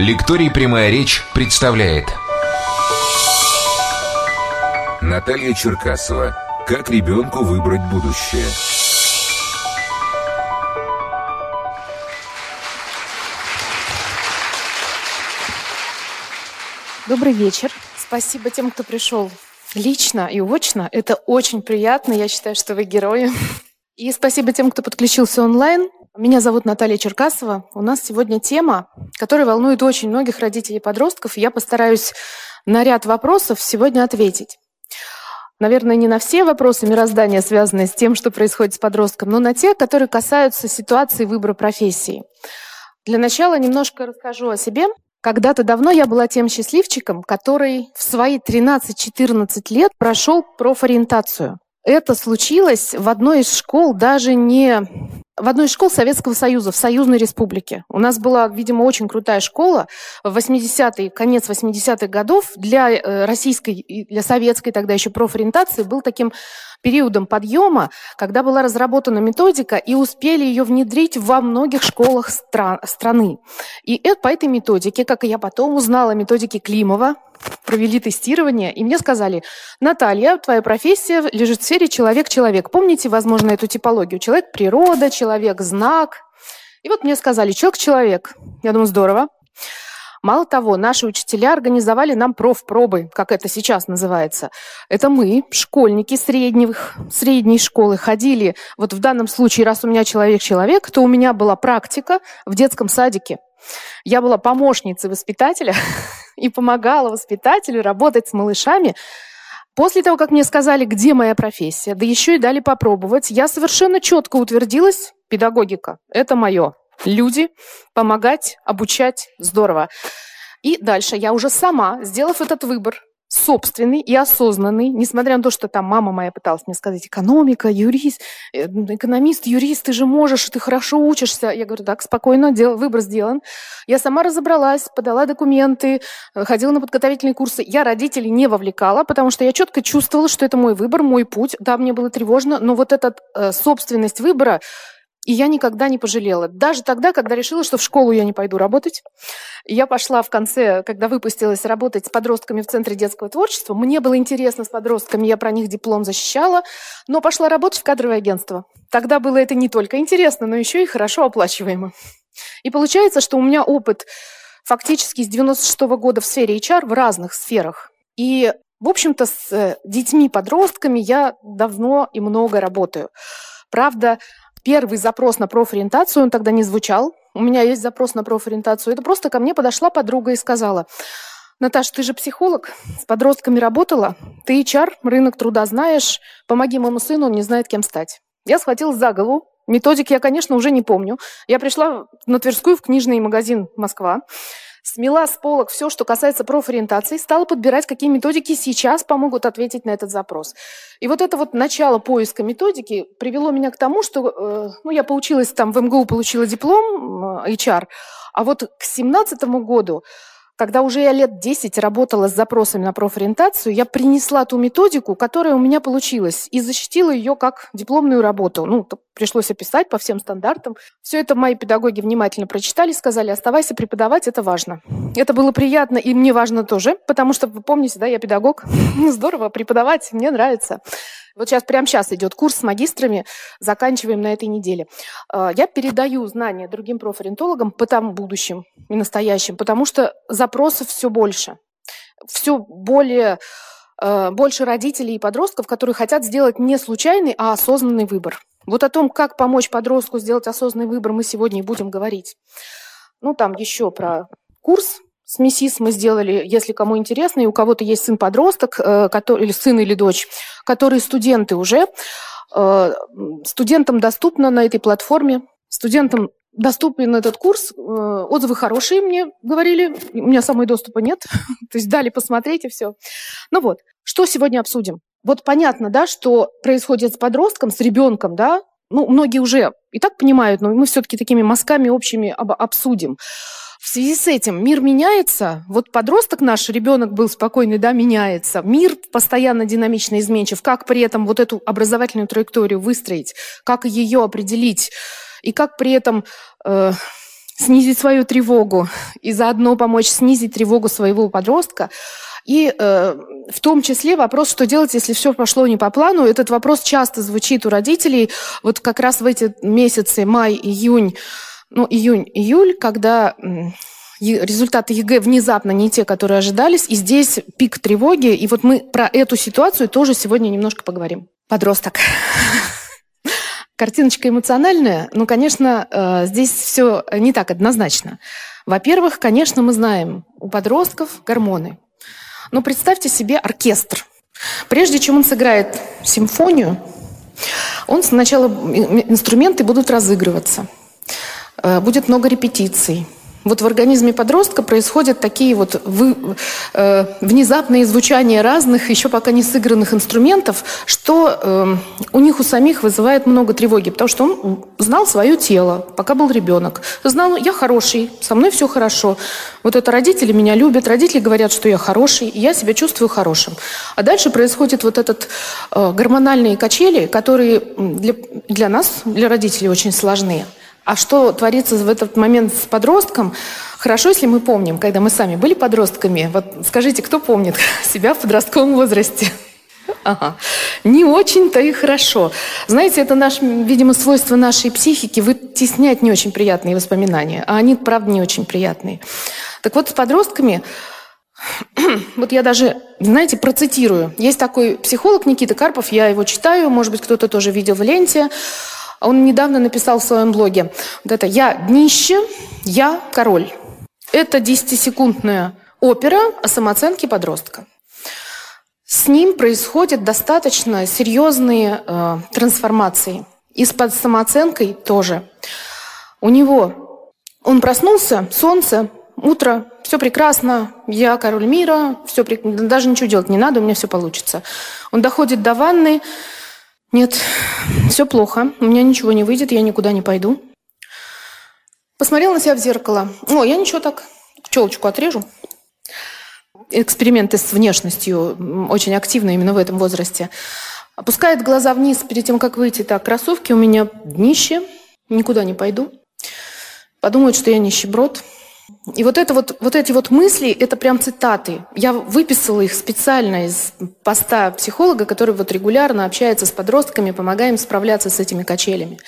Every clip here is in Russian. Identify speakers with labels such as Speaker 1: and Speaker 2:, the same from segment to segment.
Speaker 1: Лекторий «Прямая речь» представляет Наталья Черкасова «Как ребенку выбрать будущее»
Speaker 2: Добрый вечер. Спасибо тем, кто пришел лично и очно. Это очень приятно. Я считаю, что вы герои. И спасибо тем, кто подключился онлайн. Меня зовут Наталья Черкасова. У нас сегодня тема, которая волнует очень многих родителей и подростков. я постараюсь на ряд вопросов сегодня ответить. Наверное, не на все вопросы мироздания, связанные с тем, что происходит с подростком, но на те, которые касаются ситуации выбора профессии. Для начала немножко расскажу о себе. Когда-то давно я была тем счастливчиком, который в свои 13-14 лет прошел профориентацию. Это случилось в одной из школ, даже не в одной из школ Советского Союза, в Союзной Республике. У нас была, видимо, очень крутая школа в 80-е, конец 80-х годов для э, российской для советской тогда еще профориентации был таким периодом подъема, когда была разработана методика и успели ее внедрить во многих школах стран, страны. И это, по этой методике, как и я потом узнала, методике Климова, провели тестирование, и мне сказали, Наталья, твоя профессия лежит в сфере человек-человек. Помните, возможно, эту типологию? Человек-природа, человек-знак. И вот мне сказали, человек-человек. Я думаю, здорово. Мало того, наши учителя организовали нам профпробы, как это сейчас называется. Это мы, школьники средних, средней школы, ходили, вот в данном случае, раз у меня человек-человек, то у меня была практика в детском садике. Я была помощницей воспитателя и помогала воспитателю работать с малышами. После того, как мне сказали, где моя профессия, да еще и дали попробовать, я совершенно четко утвердилась, педагогика, это мое. Люди, помогать, обучать, здорово. И дальше я уже сама, сделав этот выбор, собственный и осознанный, несмотря на то, что там мама моя пыталась мне сказать, экономика, юрист, э, экономист, юрист, ты же можешь, ты хорошо учишься. Я говорю, так, спокойно, дел, выбор сделан. Я сама разобралась, подала документы, э, ходила на подготовительные курсы. Я родителей не вовлекала, потому что я четко чувствовала, что это мой выбор, мой путь. Да, мне было тревожно, но вот эта э, собственность выбора, и я никогда не пожалела. Даже тогда, когда решила, что в школу я не пойду работать. Я пошла в конце, когда выпустилась работать с подростками в Центре детского творчества. Мне было интересно с подростками, я про них диплом защищала. Но пошла работать в кадровое агентство. Тогда было это не только интересно, но еще и хорошо оплачиваемо. И получается, что у меня опыт фактически с 96 -го года в сфере HR в разных сферах. И, в общем-то, с э, детьми-подростками я давно и много работаю. Правда, Первый запрос на профориентацию, он тогда не звучал. У меня есть запрос на профориентацию. Это просто ко мне подошла подруга и сказала, Наташа, ты же психолог, с подростками работала, ты HR, рынок труда знаешь, помоги моему сыну, он не знает, кем стать. Я схватилась за голову, методик я, конечно, уже не помню. Я пришла на Тверскую в книжный магазин «Москва», смела с полок все, что касается профориентации, стала подбирать, какие методики сейчас помогут ответить на этот запрос. И вот это вот начало поиска методики привело меня к тому, что э, ну, я поучилась там в МГУ, получила диплом HR, а вот к 2017 году когда уже я лет 10 работала с запросами на профориентацию, я принесла ту методику, которая у меня получилась, и защитила ее как дипломную работу. Ну, пришлось описать по всем стандартам. Все это мои педагоги внимательно прочитали, сказали, оставайся преподавать, это важно. Это было приятно, и мне важно тоже, потому что, вы помните, да, я педагог. Здорово преподавать, мне нравится. Вот сейчас, прямо сейчас идет курс с магистрами, заканчиваем на этой неделе. А, я передаю знания другим профориентологам по тому будущим и настоящим, потому что запросов все больше. Все более а, больше родителей и подростков, которые хотят сделать не случайный, а осознанный выбор. Вот о том, как помочь подростку сделать осознанный выбор, мы сегодня и будем говорить. Ну, там еще про курс с МИСИС мы сделали, если кому интересно, и у кого-то есть сын-подросток, э, или сын или дочь, которые студенты уже. Э, студентам доступно на этой платформе, студентам доступен этот курс. Э, отзывы хорошие, мне говорили. У меня самой доступа нет. То есть дали посмотреть и все. Ну вот, что сегодня обсудим? Вот понятно, да, что происходит с подростком, с ребенком, да, ну, многие уже и так понимают, но мы все-таки такими мазками общими об, обсудим. В связи с этим мир меняется. Вот подросток наш, ребенок был спокойный, да, меняется. Мир постоянно динамично изменчив. Как при этом вот эту образовательную траекторию выстроить? Как ее определить? И как при этом э, снизить свою тревогу и заодно помочь снизить тревогу своего подростка. И э, в том числе вопрос, что делать, если все пошло не по плану. Этот вопрос часто звучит у родителей. Вот как раз в эти месяцы май, июнь, ну, июнь, июль, когда результаты ЕГЭ внезапно не те, которые ожидались, и здесь пик тревоги. И вот мы про эту ситуацию тоже сегодня немножко поговорим. Подросток. Картиночка эмоциональная, но, конечно, э, здесь все не так однозначно. Во-первых, конечно, мы знаем, у подростков гормоны. Но представьте себе оркестр. Прежде чем он сыграет симфонию, он сначала инструменты будут разыгрываться. Э, будет много репетиций. Вот в организме подростка происходят такие вот вы, э, внезапные звучания разных, еще пока не сыгранных инструментов, что э, у них у самих вызывает много тревоги, потому что он знал свое тело, пока был ребенок. Знал, я хороший, со мной все хорошо. Вот это родители меня любят, родители говорят, что я хороший, и я себя чувствую хорошим. А дальше происходит вот этот э, гормональные качели, которые для, для нас, для родителей очень сложные. А что творится в этот момент с подростком? Хорошо, если мы помним, когда мы сами были подростками. Вот скажите, кто помнит себя в подростковом возрасте? Ага. Не очень-то и хорошо. Знаете, это, наш, видимо, свойство нашей психики вытеснять не очень приятные воспоминания, а они, правда, не очень приятные. Так вот, с подростками, вот я даже, знаете, процитирую. Есть такой психолог Никита Карпов, я его читаю, может быть, кто-то тоже видел в ленте. А он недавно написал в своем блоге, вот это «Я днище, я король». Это десятисекундная опера о самооценке подростка. С ним происходят достаточно серьезные э, трансформации. И с под самооценкой тоже. У него, он проснулся, солнце, утро, все прекрасно, я король мира, все, даже ничего делать не надо, у меня все получится. Он доходит до ванны, нет, все плохо. У меня ничего не выйдет, я никуда не пойду. Посмотрел на себя в зеркало. О, я ничего так, челочку отрежу. Эксперименты с внешностью очень активны именно в этом возрасте. Опускает глаза вниз перед тем, как выйти. Так, кроссовки у меня днище, никуда не пойду. Подумают, что я нищеброд. И вот, это вот, вот эти вот мысли, это прям цитаты. Я выписала их специально из поста психолога, который вот регулярно общается с подростками, помогая им справляться с этими качелями.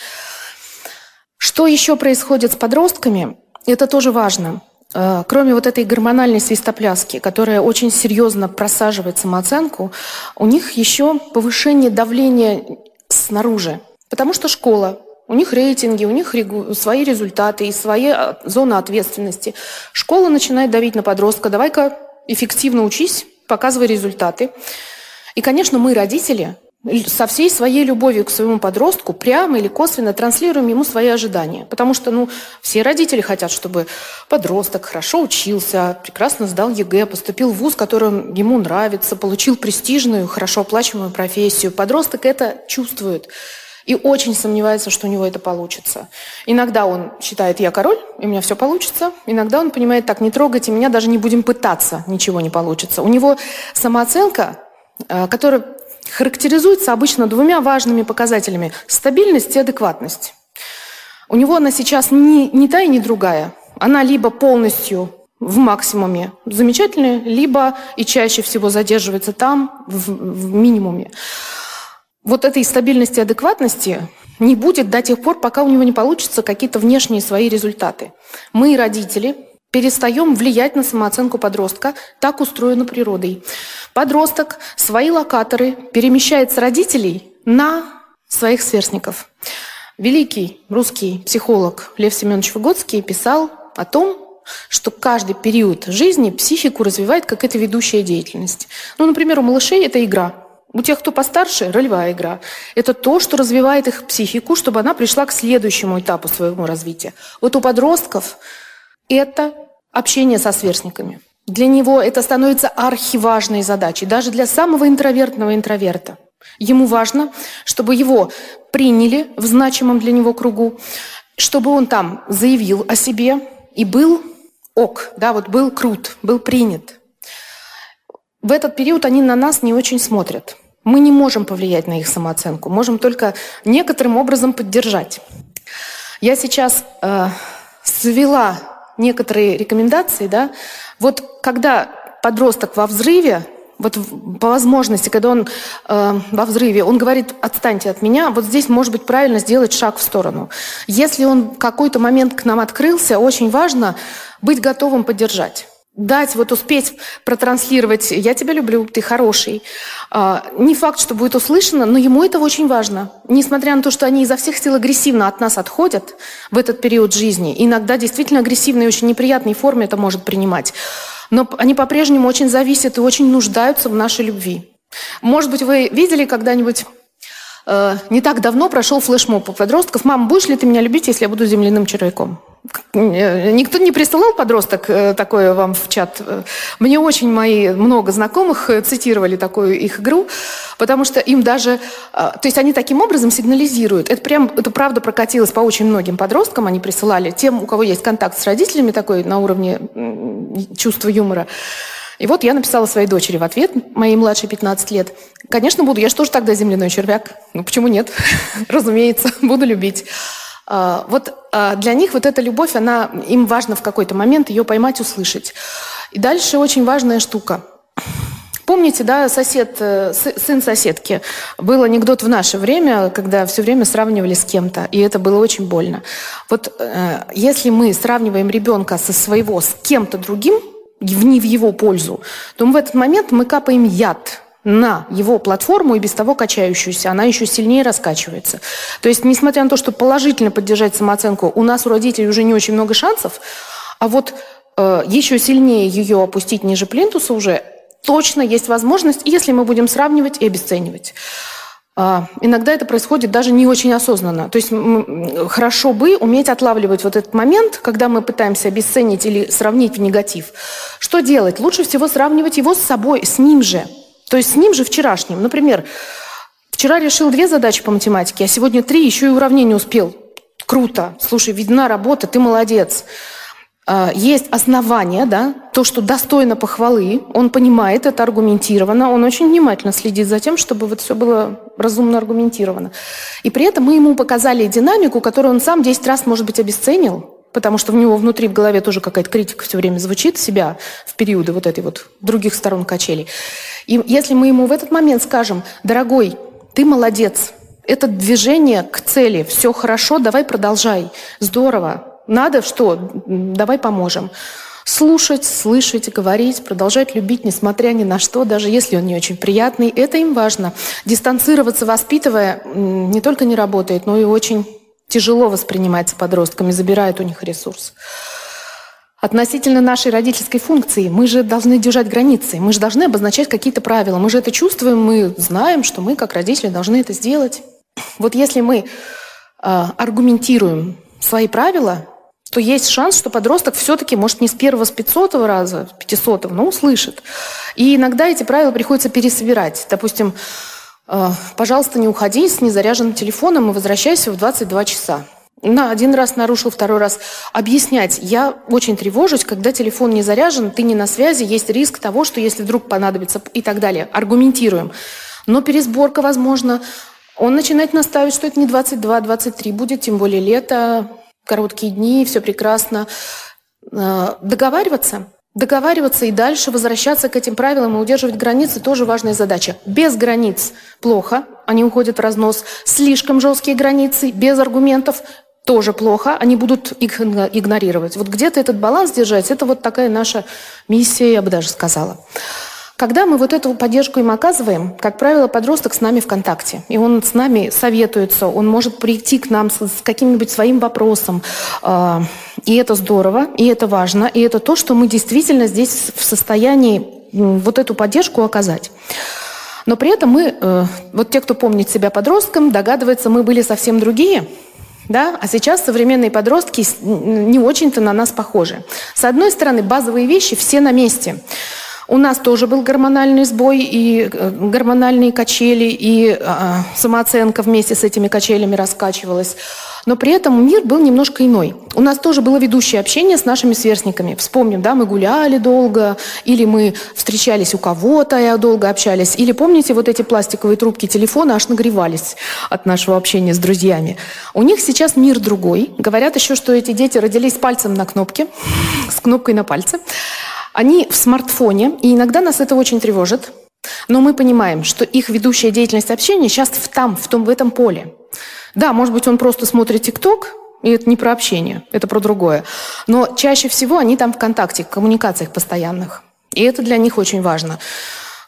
Speaker 2: Что еще происходит с подростками, это тоже важно. Э, кроме вот этой гормональной свистопляски, которая очень серьезно просаживает самооценку, у них еще повышение давления снаружи. Потому что школа, у них рейтинги, у них свои результаты и свои а, зоны ответственности. Школа начинает давить на подростка. Давай-ка эффективно учись, показывай результаты. И, конечно, мы, родители, со всей своей любовью к своему подростку прямо или косвенно транслируем ему свои ожидания. Потому что ну, все родители хотят, чтобы подросток хорошо учился, прекрасно сдал ЕГЭ, поступил в ВУЗ, который ему нравится, получил престижную, хорошо оплачиваемую профессию. Подросток это чувствует и очень сомневается, что у него это получится. Иногда он считает, я король, и у меня все получится. Иногда он понимает, так, не трогайте меня, даже не будем пытаться, ничего не получится. У него самооценка, э, которая характеризуется обычно двумя важными показателями – стабильность и адекватность. У него она сейчас не, не та и не другая. Она либо полностью в максимуме замечательная, либо и чаще всего задерживается там в, в минимуме вот этой стабильности и адекватности не будет до тех пор, пока у него не получатся какие-то внешние свои результаты. Мы, родители, перестаем влиять на самооценку подростка. Так устроено природой. Подросток свои локаторы перемещает с родителей на своих сверстников. Великий русский психолог Лев Семенович Выгодский писал о том, что каждый период жизни психику развивает как это ведущая деятельность. Ну, например, у малышей это игра. У тех, кто постарше, ролевая игра. Это то, что развивает их психику, чтобы она пришла к следующему этапу своего развития. Вот у подростков это общение со сверстниками. Для него это становится архиважной задачей, даже для самого интровертного интроверта. Ему важно, чтобы его приняли в значимом для него кругу, чтобы он там заявил о себе и был ок, да, вот был крут, был принят. В этот период они на нас не очень смотрят. Мы не можем повлиять на их самооценку, можем только некоторым образом поддержать. Я сейчас э, завела некоторые рекомендации, да, вот когда подросток во взрыве, вот по возможности, когда он э, во взрыве, он говорит, отстаньте от меня, вот здесь может быть правильно сделать шаг в сторону. Если он в какой-то момент к нам открылся, очень важно быть готовым поддержать дать, вот успеть протранслировать «я тебя люблю, ты хороший». А, не факт, что будет услышано, но ему это очень важно. Несмотря на то, что они изо всех сил агрессивно от нас отходят в этот период жизни, иногда действительно агрессивной и очень неприятной форме это может принимать, но они по-прежнему очень зависят и очень нуждаются в нашей любви. Может быть, вы видели когда-нибудь э, не так давно прошел флешмоб у подростков. «Мама, будешь ли ты меня любить, если я буду земляным червяком?» Никто не присылал подросток э, такое вам в чат. Мне очень мои много знакомых э, цитировали такую их игру, потому что им даже... Э, то есть они таким образом сигнализируют. Это прям, это правда прокатилось по очень многим подросткам. Они присылали тем, у кого есть контакт с родителями такой на уровне чувства юмора. И вот я написала своей дочери в ответ, моей младшей 15 лет. Конечно, буду. Я же тоже тогда земляной червяк. Ну, почему нет? Разумеется, буду любить. А, вот а, для них вот эта любовь, она, им важно в какой-то момент ее поймать, услышать. И дальше очень важная штука. Помните, да, сосед, э, сын соседки. Был анекдот в наше время, когда все время сравнивали с кем-то, и это было очень больно. Вот э, если мы сравниваем ребенка со своего с кем-то другим, не в его пользу, то в этот момент мы капаем яд на его платформу и без того качающуюся, она еще сильнее раскачивается. То есть, несмотря на то, что положительно поддержать самооценку, у нас у родителей уже не очень много шансов, а вот э, еще сильнее ее опустить ниже плинтуса уже точно есть возможность, если мы будем сравнивать и обесценивать. А, иногда это происходит даже не очень осознанно. То есть хорошо бы уметь отлавливать вот этот момент, когда мы пытаемся обесценить или сравнить в негатив. Что делать? Лучше всего сравнивать его с собой, с ним же – то есть с ним же вчерашним. Например, вчера решил две задачи по математике, а сегодня три, еще и уравнение успел. Круто. Слушай, видна работа, ты молодец. А, есть основания, да, то, что достойно похвалы, он понимает это аргументированно, он очень внимательно следит за тем, чтобы вот все было разумно аргументировано. И при этом мы ему показали динамику, которую он сам 10 раз, может быть, обесценил, потому что в него внутри в голове тоже какая-то критика все время звучит себя в периоды вот этой вот других сторон качелей. И если мы ему в этот момент скажем, дорогой, ты молодец, это движение к цели, все хорошо, давай продолжай, здорово, надо что, давай поможем. Слушать, слышать, говорить, продолжать любить, несмотря ни на что, даже если он не очень приятный, это им важно. Дистанцироваться, воспитывая, не только не работает, но и очень тяжело воспринимается подростками, забирает у них ресурс. Относительно нашей родительской функции мы же должны держать границы, мы же должны обозначать какие-то правила, мы же это чувствуем, мы знаем, что мы как родители должны это сделать. Вот если мы э, аргументируем свои правила, то есть шанс, что подросток все-таки, может, не с первого, с 500 раза, 500, но услышит. И иногда эти правила приходится пересобирать. Допустим, пожалуйста, не уходи с незаряженным телефоном и возвращайся в 22 часа. На один раз нарушил, второй раз. Объяснять. Я очень тревожусь, когда телефон не заряжен, ты не на связи, есть риск того, что если вдруг понадобится и так далее. Аргументируем. Но пересборка, возможно, он начинает наставить, что это не 22, 23 будет, тем более лето, короткие дни, все прекрасно. Э, договариваться. Договариваться и дальше возвращаться к этим правилам и удерживать границы тоже важная задача. Без границ плохо, они уходят в разнос. Слишком жесткие границы, без аргументов тоже плохо, они будут их игнорировать. Вот где-то этот баланс держать, это вот такая наша миссия, я бы даже сказала. Когда мы вот эту поддержку им оказываем, как правило, подросток с нами в контакте, и он с нами советуется, он может прийти к нам с, с каким-нибудь своим вопросом, э, и это здорово, и это важно, и это то, что мы действительно здесь в состоянии вот эту поддержку оказать. Но при этом мы, э, вот те, кто помнит себя подростком, догадываются, мы были совсем другие – да? А сейчас современные подростки не очень-то на нас похожи. С одной стороны, базовые вещи все на месте. У нас тоже был гормональный сбой и э, гормональные качели, и э, самооценка вместе с этими качелями раскачивалась. Но при этом мир был немножко иной. у нас тоже было ведущее общение с нашими сверстниками. Вспомним, да, мы гуляли долго, или мы встречались у кого-то и долго общались, или помните вот эти пластиковые трубки телефона аж нагревались от нашего общения с друзьями. У них сейчас мир другой. Говорят еще, что эти дети родились пальцем на кнопке, с кнопкой на пальце. Они в смартфоне, и иногда нас это очень тревожит. Но мы понимаем, что их ведущая деятельность общения сейчас в там, в том, в этом поле. Да, может быть, он просто смотрит ТикТок, и это не про общение, это про другое. Но чаще всего они там в контакте, в коммуникациях постоянных. И это для них очень важно.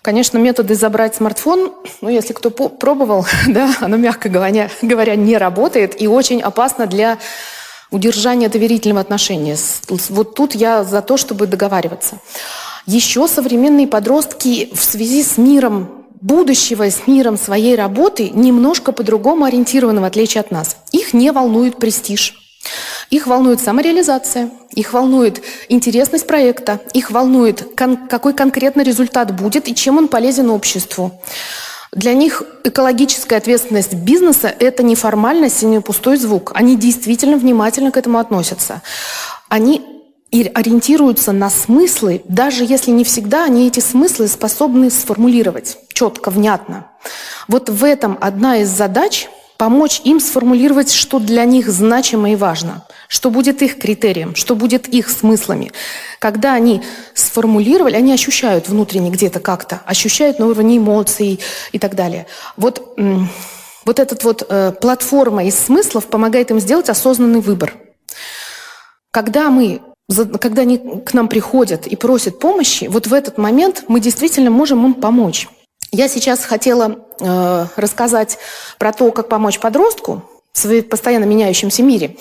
Speaker 2: Конечно, методы забрать смартфон, ну, если кто пробовал, да, оно, мягко говоря, говоря, не работает и очень опасно для удержания доверительного отношения. Вот тут я за то, чтобы договариваться. Еще современные подростки в связи с миром будущего, с миром своей работы немножко по-другому ориентированы, в отличие от нас. Их не волнует престиж. Их волнует самореализация, их волнует интересность проекта, их волнует, кон- какой конкретно результат будет и чем он полезен обществу. Для них экологическая ответственность бизнеса – это не формальность и не пустой звук. Они действительно внимательно к этому относятся. Они и ориентируются на смыслы, даже если не всегда они эти смыслы способны сформулировать четко, внятно. Вот в этом одна из задач – помочь им сформулировать, что для них значимо и важно, что будет их критерием, что будет их смыслами. Когда они сформулировали, они ощущают внутренне где-то как-то, ощущают на уровне эмоций и так далее. Вот, вот эта вот э, платформа из смыслов помогает им сделать осознанный выбор. Когда мы когда они к нам приходят и просят помощи, вот в этот момент мы действительно можем им помочь. Я сейчас хотела э, рассказать про то, как помочь подростку в постоянно меняющемся мире.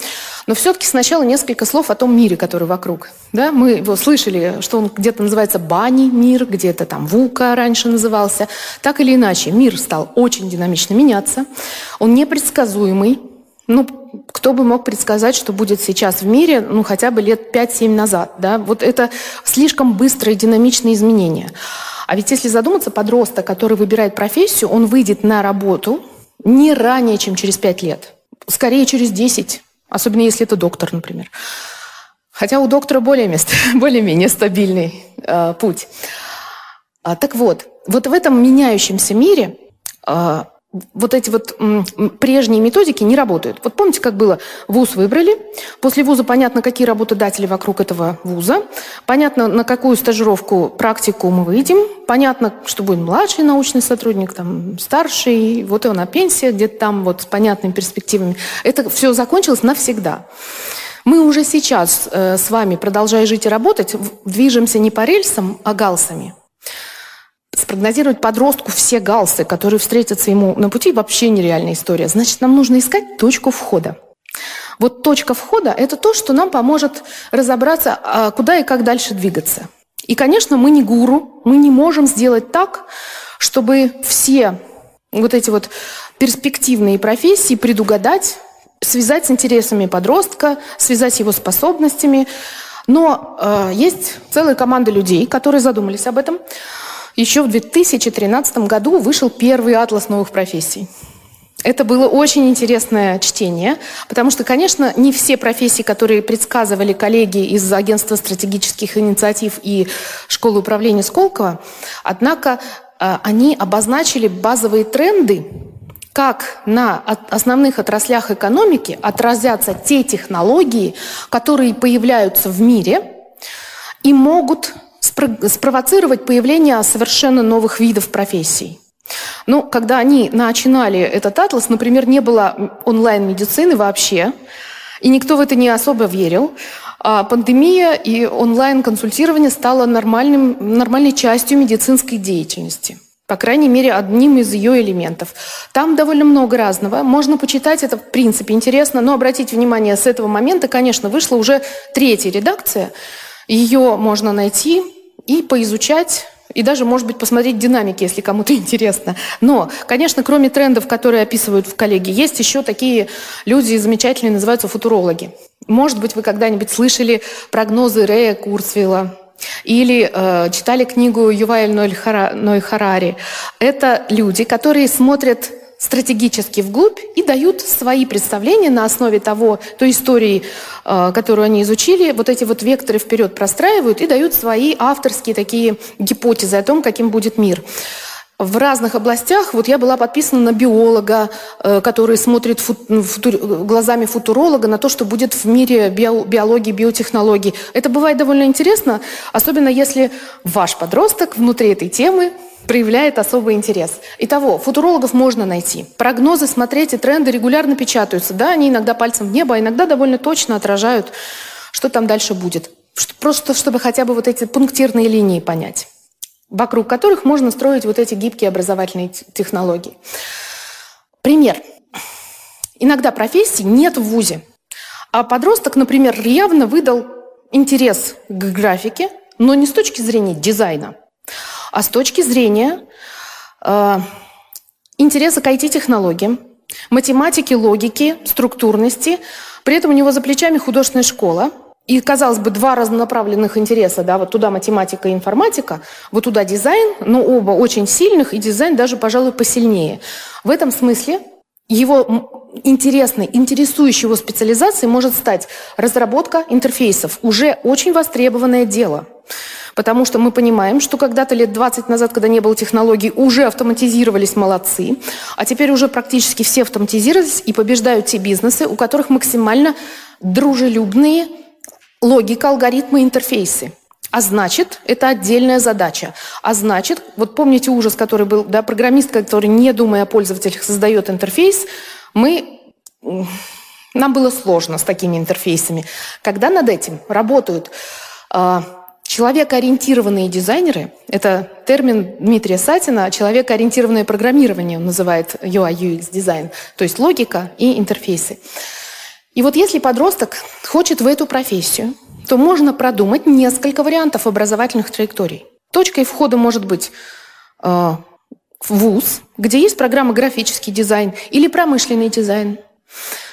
Speaker 2: Но все-таки сначала несколько слов о том мире, который вокруг. Да? Мы его слышали, что он где-то называется Бани мир, где-то там Вука раньше назывался. Так или иначе, мир стал очень динамично меняться. Он непредсказуемый, ну, кто бы мог предсказать, что будет сейчас в мире, ну, хотя бы лет 5-7 назад, да? Вот это слишком быстрые динамичные изменения. А ведь если задуматься, подросток, который выбирает профессию, он выйдет на работу не ранее, чем через 5 лет. Скорее, через 10. Особенно, если это доктор, например. Хотя у доктора более-менее более стабильный э, путь. А, так вот, вот в этом меняющемся мире э, вот эти вот прежние методики не работают. Вот помните, как было? Вуз выбрали, после вуза понятно, какие работодатели вокруг этого вуза, понятно, на какую стажировку, практику мы выйдем, понятно, что будет младший научный сотрудник, там, старший, вот он на пенсии, где-то там вот с понятными перспективами. Это все закончилось навсегда. Мы уже сейчас э, с вами, продолжая жить и работать, движемся не по рельсам, а галсами – Спрогнозировать подростку все галсы, которые встретятся ему на пути, вообще нереальная история. Значит, нам нужно искать точку входа. Вот точка входа – это то, что нам поможет разобраться, а, куда и как дальше двигаться. И, конечно, мы не гуру, мы не можем сделать так, чтобы все вот эти вот перспективные профессии предугадать, связать с интересами подростка, связать его способностями. Но э, есть целая команда людей, которые задумались об этом. Еще в 2013 году вышел первый атлас новых профессий. Это было очень интересное чтение, потому что, конечно, не все профессии, которые предсказывали коллеги из Агентства стратегических инициатив и Школы управления Сколково, однако э, они обозначили базовые тренды, как на основных отраслях экономики отразятся те технологии, которые появляются в мире и могут спровоцировать появление совершенно новых видов профессий. Ну, когда они начинали этот атлас, например, не было онлайн-медицины вообще, и никто в это не особо верил. А пандемия и онлайн-консультирование стало нормальным, нормальной частью медицинской деятельности. По крайней мере, одним из ее элементов. Там довольно много разного. Можно почитать, это в принципе интересно, но обратите внимание, с этого момента, конечно, вышла уже третья редакция. Ее можно найти и поизучать и даже, может быть, посмотреть динамики, если кому-то интересно. Но, конечно, кроме трендов, которые описывают в коллеги, есть еще такие люди замечательные, называются футурологи. Может быть, вы когда-нибудь слышали прогнозы Рея Курцвилла, или э, читали книгу Юваэль Ной Харари. Это люди, которые смотрят стратегически вглубь и дают свои представления на основе того, той истории, э, которую они изучили, вот эти вот векторы вперед простраивают и дают свои авторские такие гипотезы о том, каким будет мир в разных областях. Вот я была подписана на биолога, э, который смотрит футур, глазами футуролога на то, что будет в мире био, биологии, биотехнологий. Это бывает довольно интересно, особенно если ваш подросток внутри этой темы проявляет особый интерес. Итого, футурологов можно найти. Прогнозы смотреть и тренды регулярно печатаются. Да, они иногда пальцем в небо, а иногда довольно точно отражают, что там дальше будет. Просто чтобы хотя бы вот эти пунктирные линии понять вокруг которых можно строить вот эти гибкие образовательные технологии. Пример. Иногда профессий нет в ВУЗе, а подросток, например, явно выдал интерес к графике, но не с точки зрения дизайна, а с точки зрения э, интереса к IT-технологиям, математики, логики, структурности. При этом у него за плечами художественная школа – и, казалось бы, два разнонаправленных интереса, да, вот туда математика и информатика, вот туда дизайн, но оба очень сильных, и дизайн даже, пожалуй, посильнее. В этом смысле его интересной, интересующей его специализацией может стать разработка интерфейсов, уже очень востребованное дело. Потому что мы понимаем, что когда-то лет 20 назад, когда не было технологий, уже автоматизировались молодцы, а теперь уже практически все автоматизировались и побеждают те бизнесы, у которых максимально дружелюбные логика, алгоритмы, интерфейсы. А значит, это отдельная задача. А значит, вот помните ужас, который был, да, программист, который, не думая о пользователях, создает интерфейс, мы, нам было сложно с такими интерфейсами. Когда над этим работают э, человекоориентированные дизайнеры, это термин Дмитрия Сатина, человекоориентированное программирование он называет UI, UX дизайн, то есть логика и интерфейсы. И вот если подросток хочет в эту профессию, то можно продумать несколько вариантов образовательных траекторий. Точкой входа может быть э, вуз, где есть программа графический дизайн или промышленный дизайн.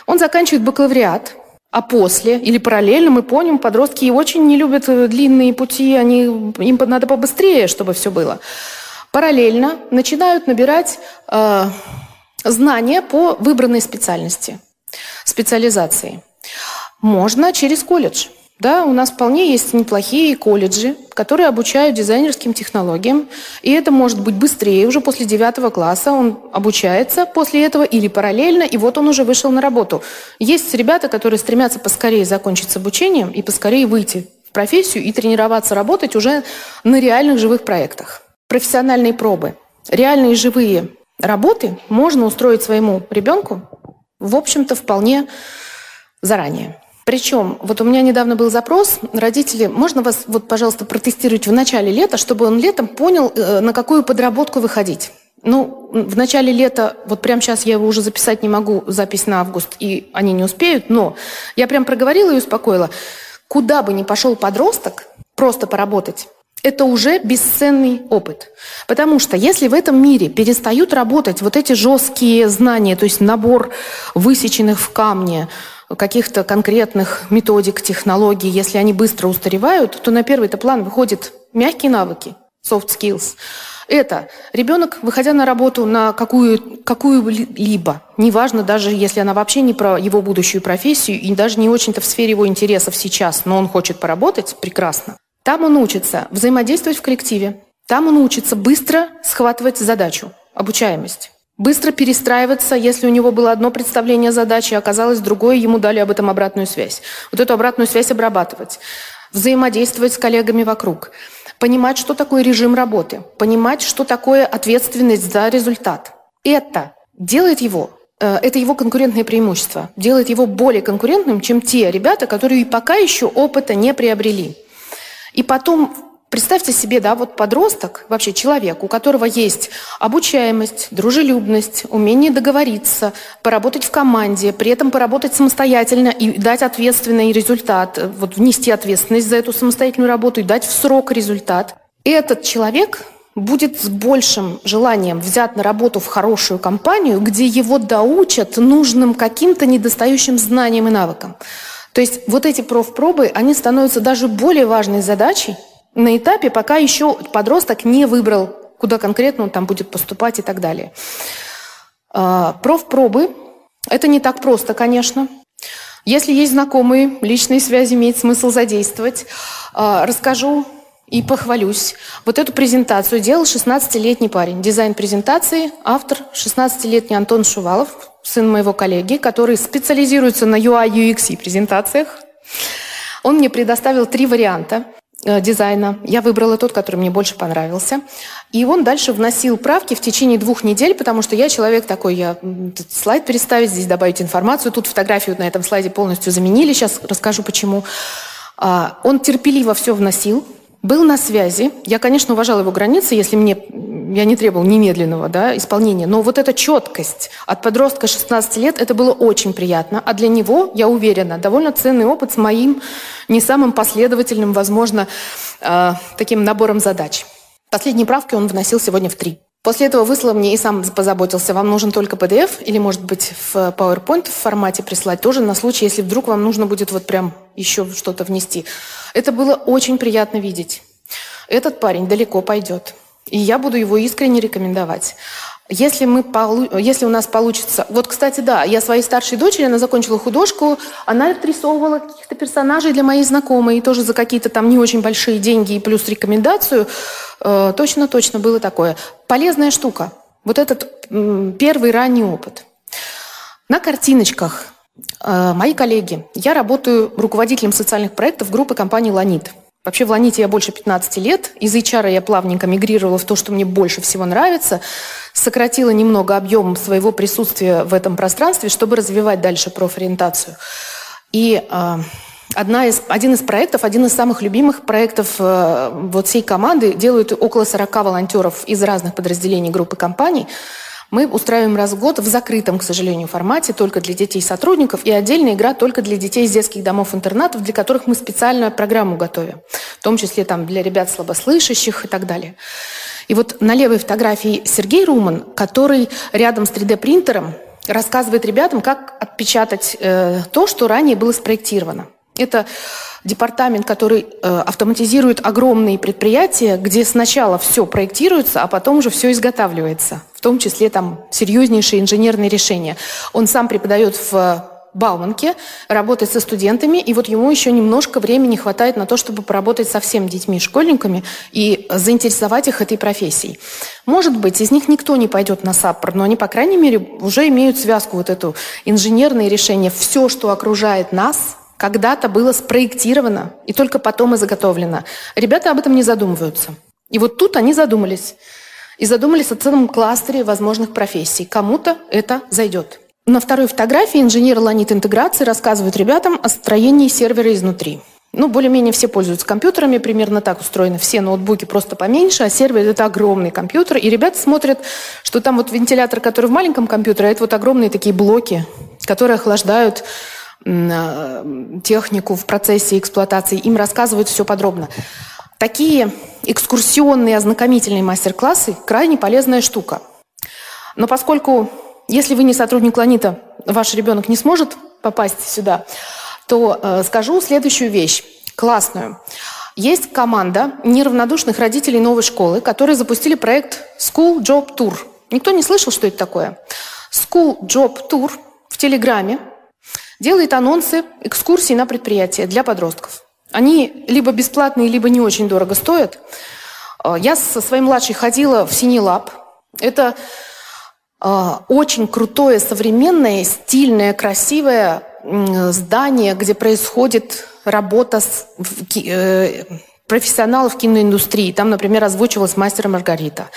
Speaker 2: Он заканчивает бакалавриат, а после или параллельно мы помним, подростки очень не любят э, длинные пути, они, им надо побыстрее, чтобы все было. Параллельно начинают набирать э, знания по выбранной специальности – специализации. Можно через колледж. Да, у нас вполне есть неплохие колледжи, которые обучают дизайнерским технологиям. И это может быть быстрее, уже после девятого класса он обучается после этого или параллельно, и вот он уже вышел на работу. Есть ребята, которые стремятся поскорее закончить с обучением и поскорее выйти в профессию и тренироваться работать уже на реальных живых проектах. Профессиональные пробы. Реальные живые работы можно устроить своему ребенку в общем-то, вполне заранее. Причем, вот у меня недавно был запрос, родители, можно вас, вот, пожалуйста, протестировать в начале лета, чтобы он летом понял, э, на какую подработку выходить. Ну, в начале лета, вот прямо сейчас я его уже записать не могу, запись на август, и они не успеют, но я прям проговорила и успокоила. Куда бы ни пошел подросток, просто поработать, это уже бесценный опыт. Потому что если в этом мире перестают работать вот эти жесткие знания, то есть набор высеченных в камне каких-то конкретных методик, технологий, если они быстро устаревают, то на первый-то план выходят мягкие навыки, soft skills. Это ребенок, выходя на работу на какую, какую-либо, неважно даже если она вообще не про его будущую профессию и даже не очень-то в сфере его интересов сейчас, но он хочет поработать, прекрасно. Там он учится взаимодействовать в коллективе. Там он учится быстро схватывать задачу, обучаемость. Быстро перестраиваться, если у него было одно представление задачи, а оказалось другое, ему дали об этом обратную связь. Вот эту обратную связь обрабатывать. Взаимодействовать с коллегами вокруг. Понимать, что такое режим работы. Понимать, что такое ответственность за результат. Это делает его э, это его конкурентное преимущество, делает его более конкурентным, чем те ребята, которые пока еще опыта не приобрели. И потом Представьте себе, да, вот подросток, вообще человек, у которого есть обучаемость, дружелюбность, умение договориться, поработать в команде, при этом поработать самостоятельно и дать ответственный результат, вот внести ответственность за эту самостоятельную работу и дать в срок результат. Этот человек будет с большим желанием взять на работу в хорошую компанию, где его доучат нужным каким-то недостающим знаниям и навыкам. То есть вот эти профпробы, они становятся даже более важной задачей на этапе, пока еще подросток не выбрал, куда конкретно он там будет поступать и так далее. А, профпробы – это не так просто, конечно. Если есть знакомые, личные связи имеет смысл задействовать. А, расскажу и похвалюсь. Вот эту презентацию делал 16-летний парень. Дизайн презентации, автор 16-летний Антон Шувалов, сын моего коллеги, который специализируется на UI, UX и презентациях. Он мне предоставил три варианта дизайна. Я выбрала тот, который мне больше понравился. И он дальше вносил правки в течение двух недель, потому что я человек такой, я слайд переставить, здесь добавить информацию. Тут фотографию на этом слайде полностью заменили, сейчас расскажу почему. А, он терпеливо все вносил, был на связи. Я, конечно, уважала его границы, если мне я не требовал немедленного да, исполнения. Но вот эта четкость от подростка 16 лет, это было очень приятно. А для него, я уверена, довольно ценный опыт с моим не самым последовательным, возможно, э, таким набором задач. Последние правки он вносил сегодня в три. После этого выслал мне и сам позаботился, вам нужен только PDF или, может быть, в PowerPoint в формате прислать, тоже на случай, если вдруг вам нужно будет вот прям еще что-то внести. Это было очень приятно видеть. Этот парень далеко пойдет. И я буду его искренне рекомендовать. Если, мы если у нас получится... Вот, кстати, да, я своей старшей дочери, она закончила художку, она отрисовывала каких-то персонажей для моей знакомой, и тоже за какие-то там не очень большие деньги и плюс рекомендацию. Точно-точно э, было такое. Полезная штука. Вот этот первый ранний опыт. На картиночках э, мои коллеги. Я работаю руководителем социальных проектов группы компании «Ланит». Вообще в Ланите я больше 15 лет. Из HR я плавненько мигрировала в то, что мне больше всего нравится. Сократила немного объем своего присутствия в этом пространстве, чтобы развивать дальше профориентацию. И э, одна из, один из проектов, один из самых любимых проектов э, вот всей команды, делают около 40 волонтеров из разных подразделений группы компаний – мы устраиваем раз в год в закрытом, к сожалению, формате, только для детей сотрудников, и отдельная игра только для детей из детских домов-интернатов, для которых мы специальную программу готовим, в том числе там, для ребят слабослышащих и так далее. И вот на левой фотографии Сергей Руман, который рядом с 3D-принтером рассказывает ребятам, как отпечатать э, то, что ранее было спроектировано. Это департамент, который э, автоматизирует огромные предприятия, где сначала все проектируется, а потом уже все изготавливается, в том числе там серьезнейшие инженерные решения. Он сам преподает в Бауманке, работает со студентами, и вот ему еще немножко времени хватает на то, чтобы поработать со всеми детьми, школьниками и заинтересовать их этой профессией. Может быть, из них никто не пойдет на САПР, но они, по крайней мере, уже имеют связку вот эту инженерные решения. Все, что окружает нас, когда-то было спроектировано и только потом и заготовлено. Ребята об этом не задумываются. И вот тут они задумались. И задумались о целом кластере возможных профессий. Кому-то это зайдет. На второй фотографии инженер Ланит интеграции рассказывает ребятам о строении сервера изнутри. Ну, более-менее все пользуются компьютерами, примерно так устроены. Все ноутбуки просто поменьше, а сервер – это огромный компьютер. И ребята смотрят, что там вот вентилятор, который в маленьком компьютере, а это вот огромные такие блоки, которые охлаждают технику в процессе эксплуатации, им рассказывают все подробно. Такие экскурсионные ознакомительные мастер-классы – крайне полезная штука. Но поскольку, если вы не сотрудник Ланита, ваш ребенок не сможет попасть сюда, то э, скажу следующую вещь, классную. Есть команда неравнодушных родителей новой школы, которые запустили проект School Job Tour. Никто не слышал, что это такое? School Job Tour в Телеграме делает анонсы экскурсий на предприятия для подростков. Они либо бесплатные, либо не очень дорого стоят. А, я со своей младшей ходила в Синий Лаб. Это а, очень крутое, современное, стильное, красивое здание, где происходит работа с, э, профессионалов киноиндустрии. Там, например, озвучивалась «Мастер Маргарита».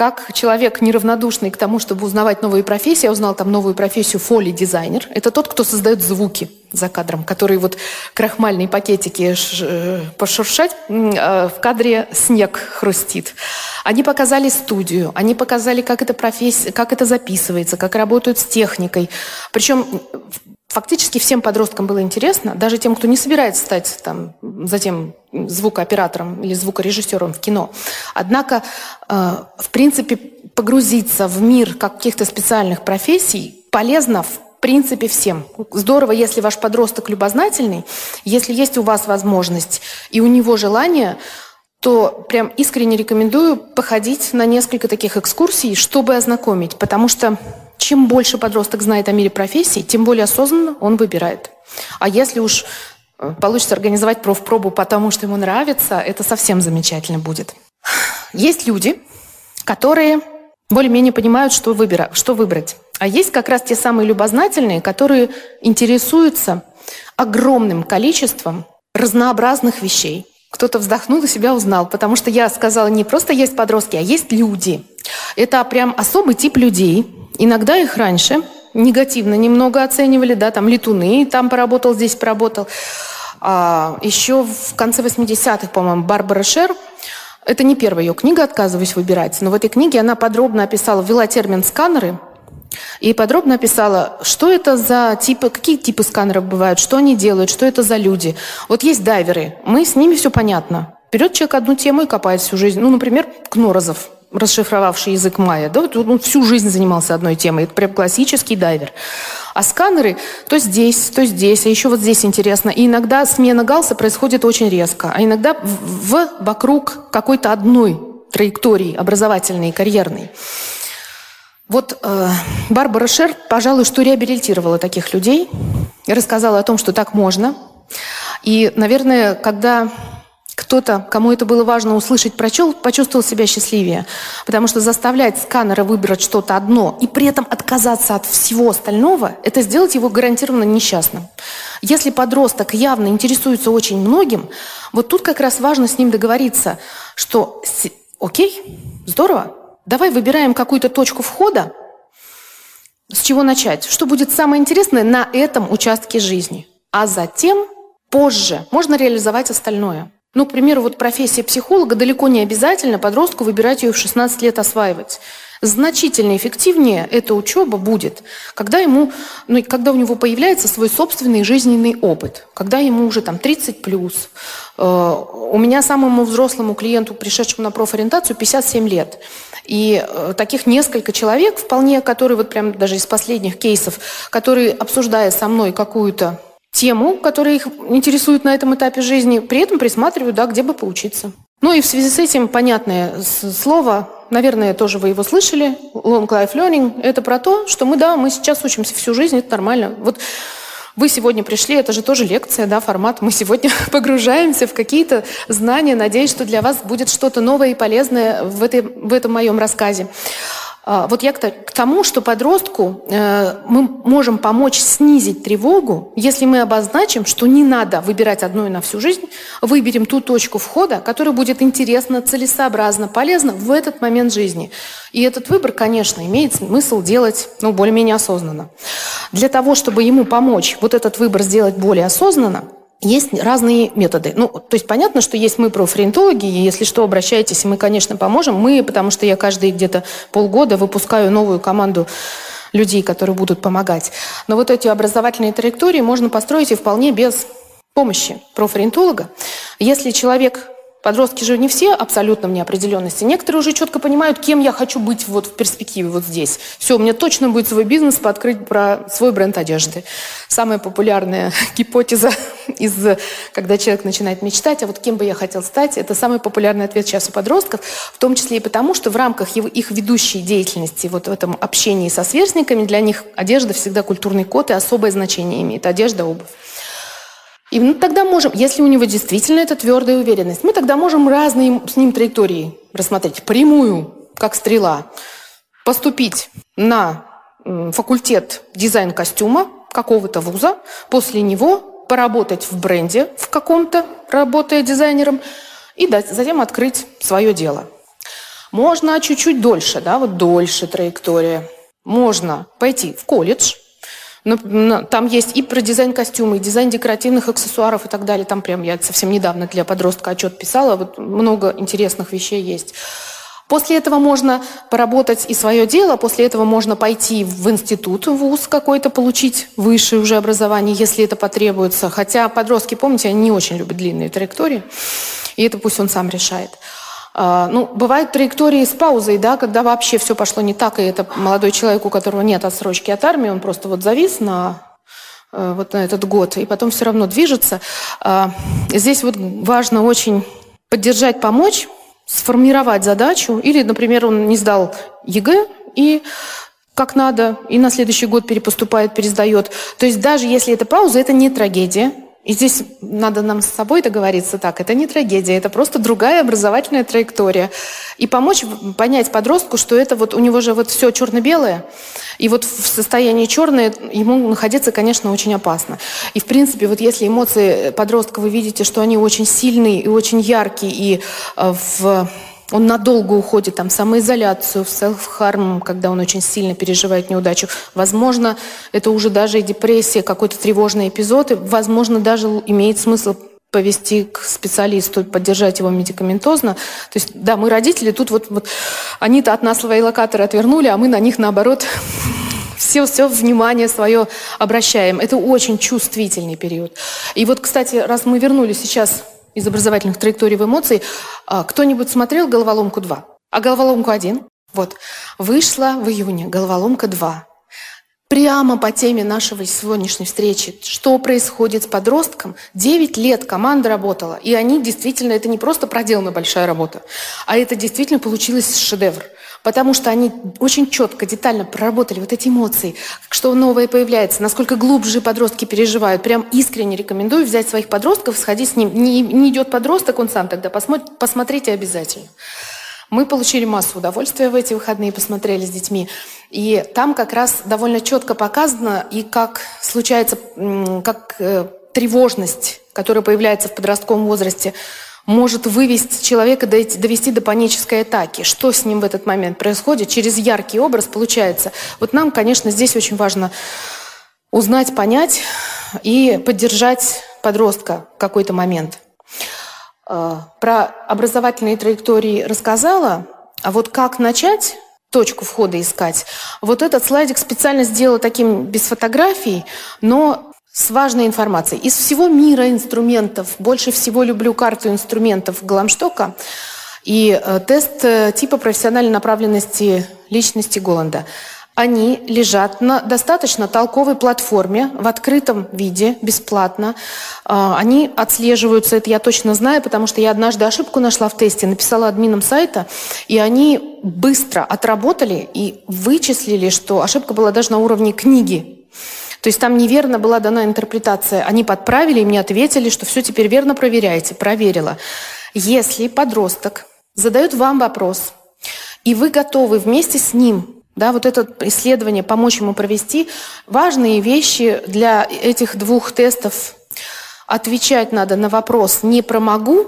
Speaker 2: Как человек неравнодушный к тому, чтобы узнавать новые профессии, я узнала там новую профессию фоли-дизайнер. Это тот, кто создает звуки за кадром, которые вот крахмальные пакетики э, пошуршать, а в кадре снег хрустит. Они показали студию, они показали, как это, профессия, как это записывается, как работают с техникой. Причем Фактически всем подросткам было интересно, даже тем, кто не собирается стать там, затем звукооператором или звукорежиссером в кино. Однако, э, в принципе, погрузиться в мир каких-то специальных профессий полезно в принципе всем. Здорово, если ваш подросток любознательный, если есть у вас возможность и у него желание, то прям искренне рекомендую походить на несколько таких экскурсий, чтобы ознакомить, потому что чем больше подросток знает о мире профессий, тем более осознанно он выбирает. А если уж э, получится организовать профпробу потому, что ему нравится, это совсем замечательно будет. Есть люди, которые более-менее понимают, что, выбира, что выбрать. А есть как раз те самые любознательные, которые интересуются огромным количеством разнообразных вещей. Кто-то вздохнул и себя узнал, потому что я сказала, не просто есть подростки, а есть люди. Это прям особый тип людей. Иногда их раньше негативно немного оценивали, да, там летуны, там поработал, здесь поработал. А еще в конце 80-х, по-моему, Барбара Шер, это не первая ее книга, отказываюсь выбирать, но в этой книге она подробно описала, ввела термин «сканеры», и подробно описала, что это за типы, какие типы сканеров бывают, что они делают, что это за люди. Вот есть дайверы, мы с ними все понятно. Берет человек одну тему и копает всю жизнь. Ну, например, Кнорозов, расшифровавший язык майя, да, вот он всю жизнь занимался одной темой. Это прям классический дайвер. А сканеры то здесь, то здесь, а еще вот здесь интересно. И иногда смена галса происходит очень резко, а иногда в, вокруг какой-то одной траектории образовательной, карьерной. Вот э, Барбара Шер, пожалуй, что реабилитировала таких людей, рассказала о том, что так можно. И, наверное, когда кто-то, кому это было важно услышать, прочел, почувствовал себя счастливее. Потому что заставлять сканера выбрать что-то одно и при этом отказаться от всего остального, это сделать его гарантированно несчастным. Если подросток явно интересуется очень многим, вот тут как раз важно с ним договориться, что окей, здорово, Давай выбираем какую-то точку входа. С чего начать? Что будет самое интересное на этом участке жизни? А затем, позже, можно реализовать остальное. Ну, к примеру, вот профессия психолога далеко не обязательно подростку выбирать ее в 16 лет осваивать. Значительно эффективнее эта учеба будет, когда, ему, ну, когда у него появляется свой собственный жизненный опыт, когда ему уже там 30 плюс. Э, у меня самому взрослому клиенту, пришедшему на профориентацию, 57 лет. И э, таких несколько человек вполне, которые вот прям даже из последних кейсов, которые, обсуждая со мной какую-то тему, которая их интересует на этом этапе жизни, при этом присматривают, да, где бы поучиться. Ну и в связи с этим понятное слово наверное, тоже вы его слышали, long life learning, это про то, что мы, да, мы сейчас учимся всю жизнь, это нормально. Вот вы сегодня пришли, это же тоже лекция, да, формат. Мы сегодня погружаемся в какие-то знания. Надеюсь, что для вас будет что-то новое и полезное в, этой, в этом моем рассказе. А, вот я к тому, что подростку э, мы можем помочь снизить тревогу, если мы обозначим, что не надо выбирать одну и на всю жизнь, выберем ту точку входа, которая будет интересна, целесообразна, полезна в этот момент жизни. И этот выбор, конечно, имеет смысл делать ну, более-менее осознанно. Для того, чтобы ему помочь вот этот выбор сделать более осознанно, есть разные методы. Ну, то есть понятно, что есть мы профориентологи, и если что, обращайтесь, мы, конечно, поможем. Мы, потому что я каждые где-то полгода выпускаю новую команду людей, которые будут помогать. Но вот эти образовательные траектории можно построить и вполне без помощи профориентолога. Если человек Подростки же не все абсолютно в неопределенности. Некоторые уже четко понимают, кем я хочу быть вот в перспективе, вот здесь. Все, у меня точно будет свой бизнес, пооткрыть про свой бренд одежды. Самая популярная гипотеза, из, когда человек начинает мечтать, а вот кем бы я хотел стать, это самый популярный ответ сейчас у подростков, в том числе и потому, что в рамках его, их ведущей деятельности, вот в этом общении со сверстниками, для них одежда всегда культурный код и особое значение имеет. Одежда, обувь. И мы тогда можем, если у него действительно это твердая уверенность, мы тогда можем разные с ним траектории рассмотреть. Прямую, как стрела, поступить на факультет дизайн костюма какого-то вуза, после него поработать в бренде в каком-то, работая дизайнером, и затем открыть свое дело. Можно чуть-чуть дольше, да, вот дольше траектория. Можно пойти в колледж, там есть и про дизайн костюма, и дизайн декоративных аксессуаров и так далее. Там прям я совсем недавно для подростка отчет писала. Вот много интересных вещей есть. После этого можно поработать и свое дело, после этого можно пойти в институт, в ВУЗ какой-то, получить высшее уже образование, если это потребуется. Хотя подростки, помните, они не очень любят длинные траектории, и это пусть он сам решает. А, ну, бывают траектории с паузой, да, когда вообще все пошло не так, и это молодой человек, у которого нет отсрочки от армии, он просто вот завис на э, вот на этот год, и потом все равно движется. А, здесь вот важно очень поддержать, помочь, сформировать задачу. Или, например, он не сдал ЕГЭ и как надо, и на следующий год перепоступает, пересдает. То есть даже если это пауза, это не трагедия. И здесь надо нам с собой договориться так. Это не трагедия, это просто другая образовательная траектория. И помочь понять подростку, что это вот у него же вот все черно-белое. И вот в состоянии черное ему находиться, конечно, очень опасно. И в принципе, вот если эмоции подростка вы видите, что они очень сильные и очень яркие, и э, в он надолго уходит там, в самоизоляцию, в селф-харм, когда он очень сильно переживает неудачу. Возможно, это уже даже и депрессия, какой-то тревожный эпизод, и, возможно, даже имеет смысл повести к специалисту, поддержать его медикаментозно. То есть, да, мы родители, тут вот, вот они-то от нас свои локаторы отвернули, а мы на них, наоборот, все, все внимание свое обращаем. Это очень чувствительный период. И вот, кстати, раз мы вернулись сейчас из образовательных траекторий в эмоции. А, кто-нибудь смотрел «Головоломку 2»? А «Головоломку 1»? Вот. Вышла в июне «Головоломка 2». Прямо по теме нашего сегодняшней встречи. Что происходит с подростком? Девять лет команда работала. И они действительно, это не просто проделана большая работа, а это действительно получилось шедевр потому что они очень четко, детально проработали вот эти эмоции, что новое появляется, насколько глубже подростки переживают. Прям искренне рекомендую взять своих подростков, сходить с ним. Не, не идет подросток, он сам тогда посмотрит, посмотрите обязательно. Мы получили массу удовольствия в эти выходные, посмотрели с детьми. И там как раз довольно четко показано, и как случается, как э, тревожность, которая появляется в подростковом возрасте, может вывести человека, довести до панической атаки. Что с ним в этот момент происходит? Через яркий образ получается. Вот нам, конечно, здесь очень важно узнать, понять и поддержать подростка в какой-то момент. А, про образовательные траектории рассказала, а вот как начать точку входа искать. Вот этот слайдик специально сделала таким без фотографий, но с важной информацией. Из всего мира инструментов, больше всего люблю карту инструментов Гламштока и э, тест э, типа профессиональной направленности личности Голланда. Они лежат на достаточно толковой платформе в открытом виде, бесплатно. Э, они отслеживаются, это я точно знаю, потому что я однажды ошибку нашла в тесте, написала админам сайта, и они быстро отработали и вычислили, что ошибка была даже на уровне книги то есть там неверно была дана интерпретация. Они подправили и мне ответили, что все теперь верно проверяете. Проверила. Если подросток задает вам вопрос, и вы готовы вместе с ним да, вот это исследование, помочь ему провести, важные вещи для этих двух тестов. Отвечать надо на вопрос не про могу,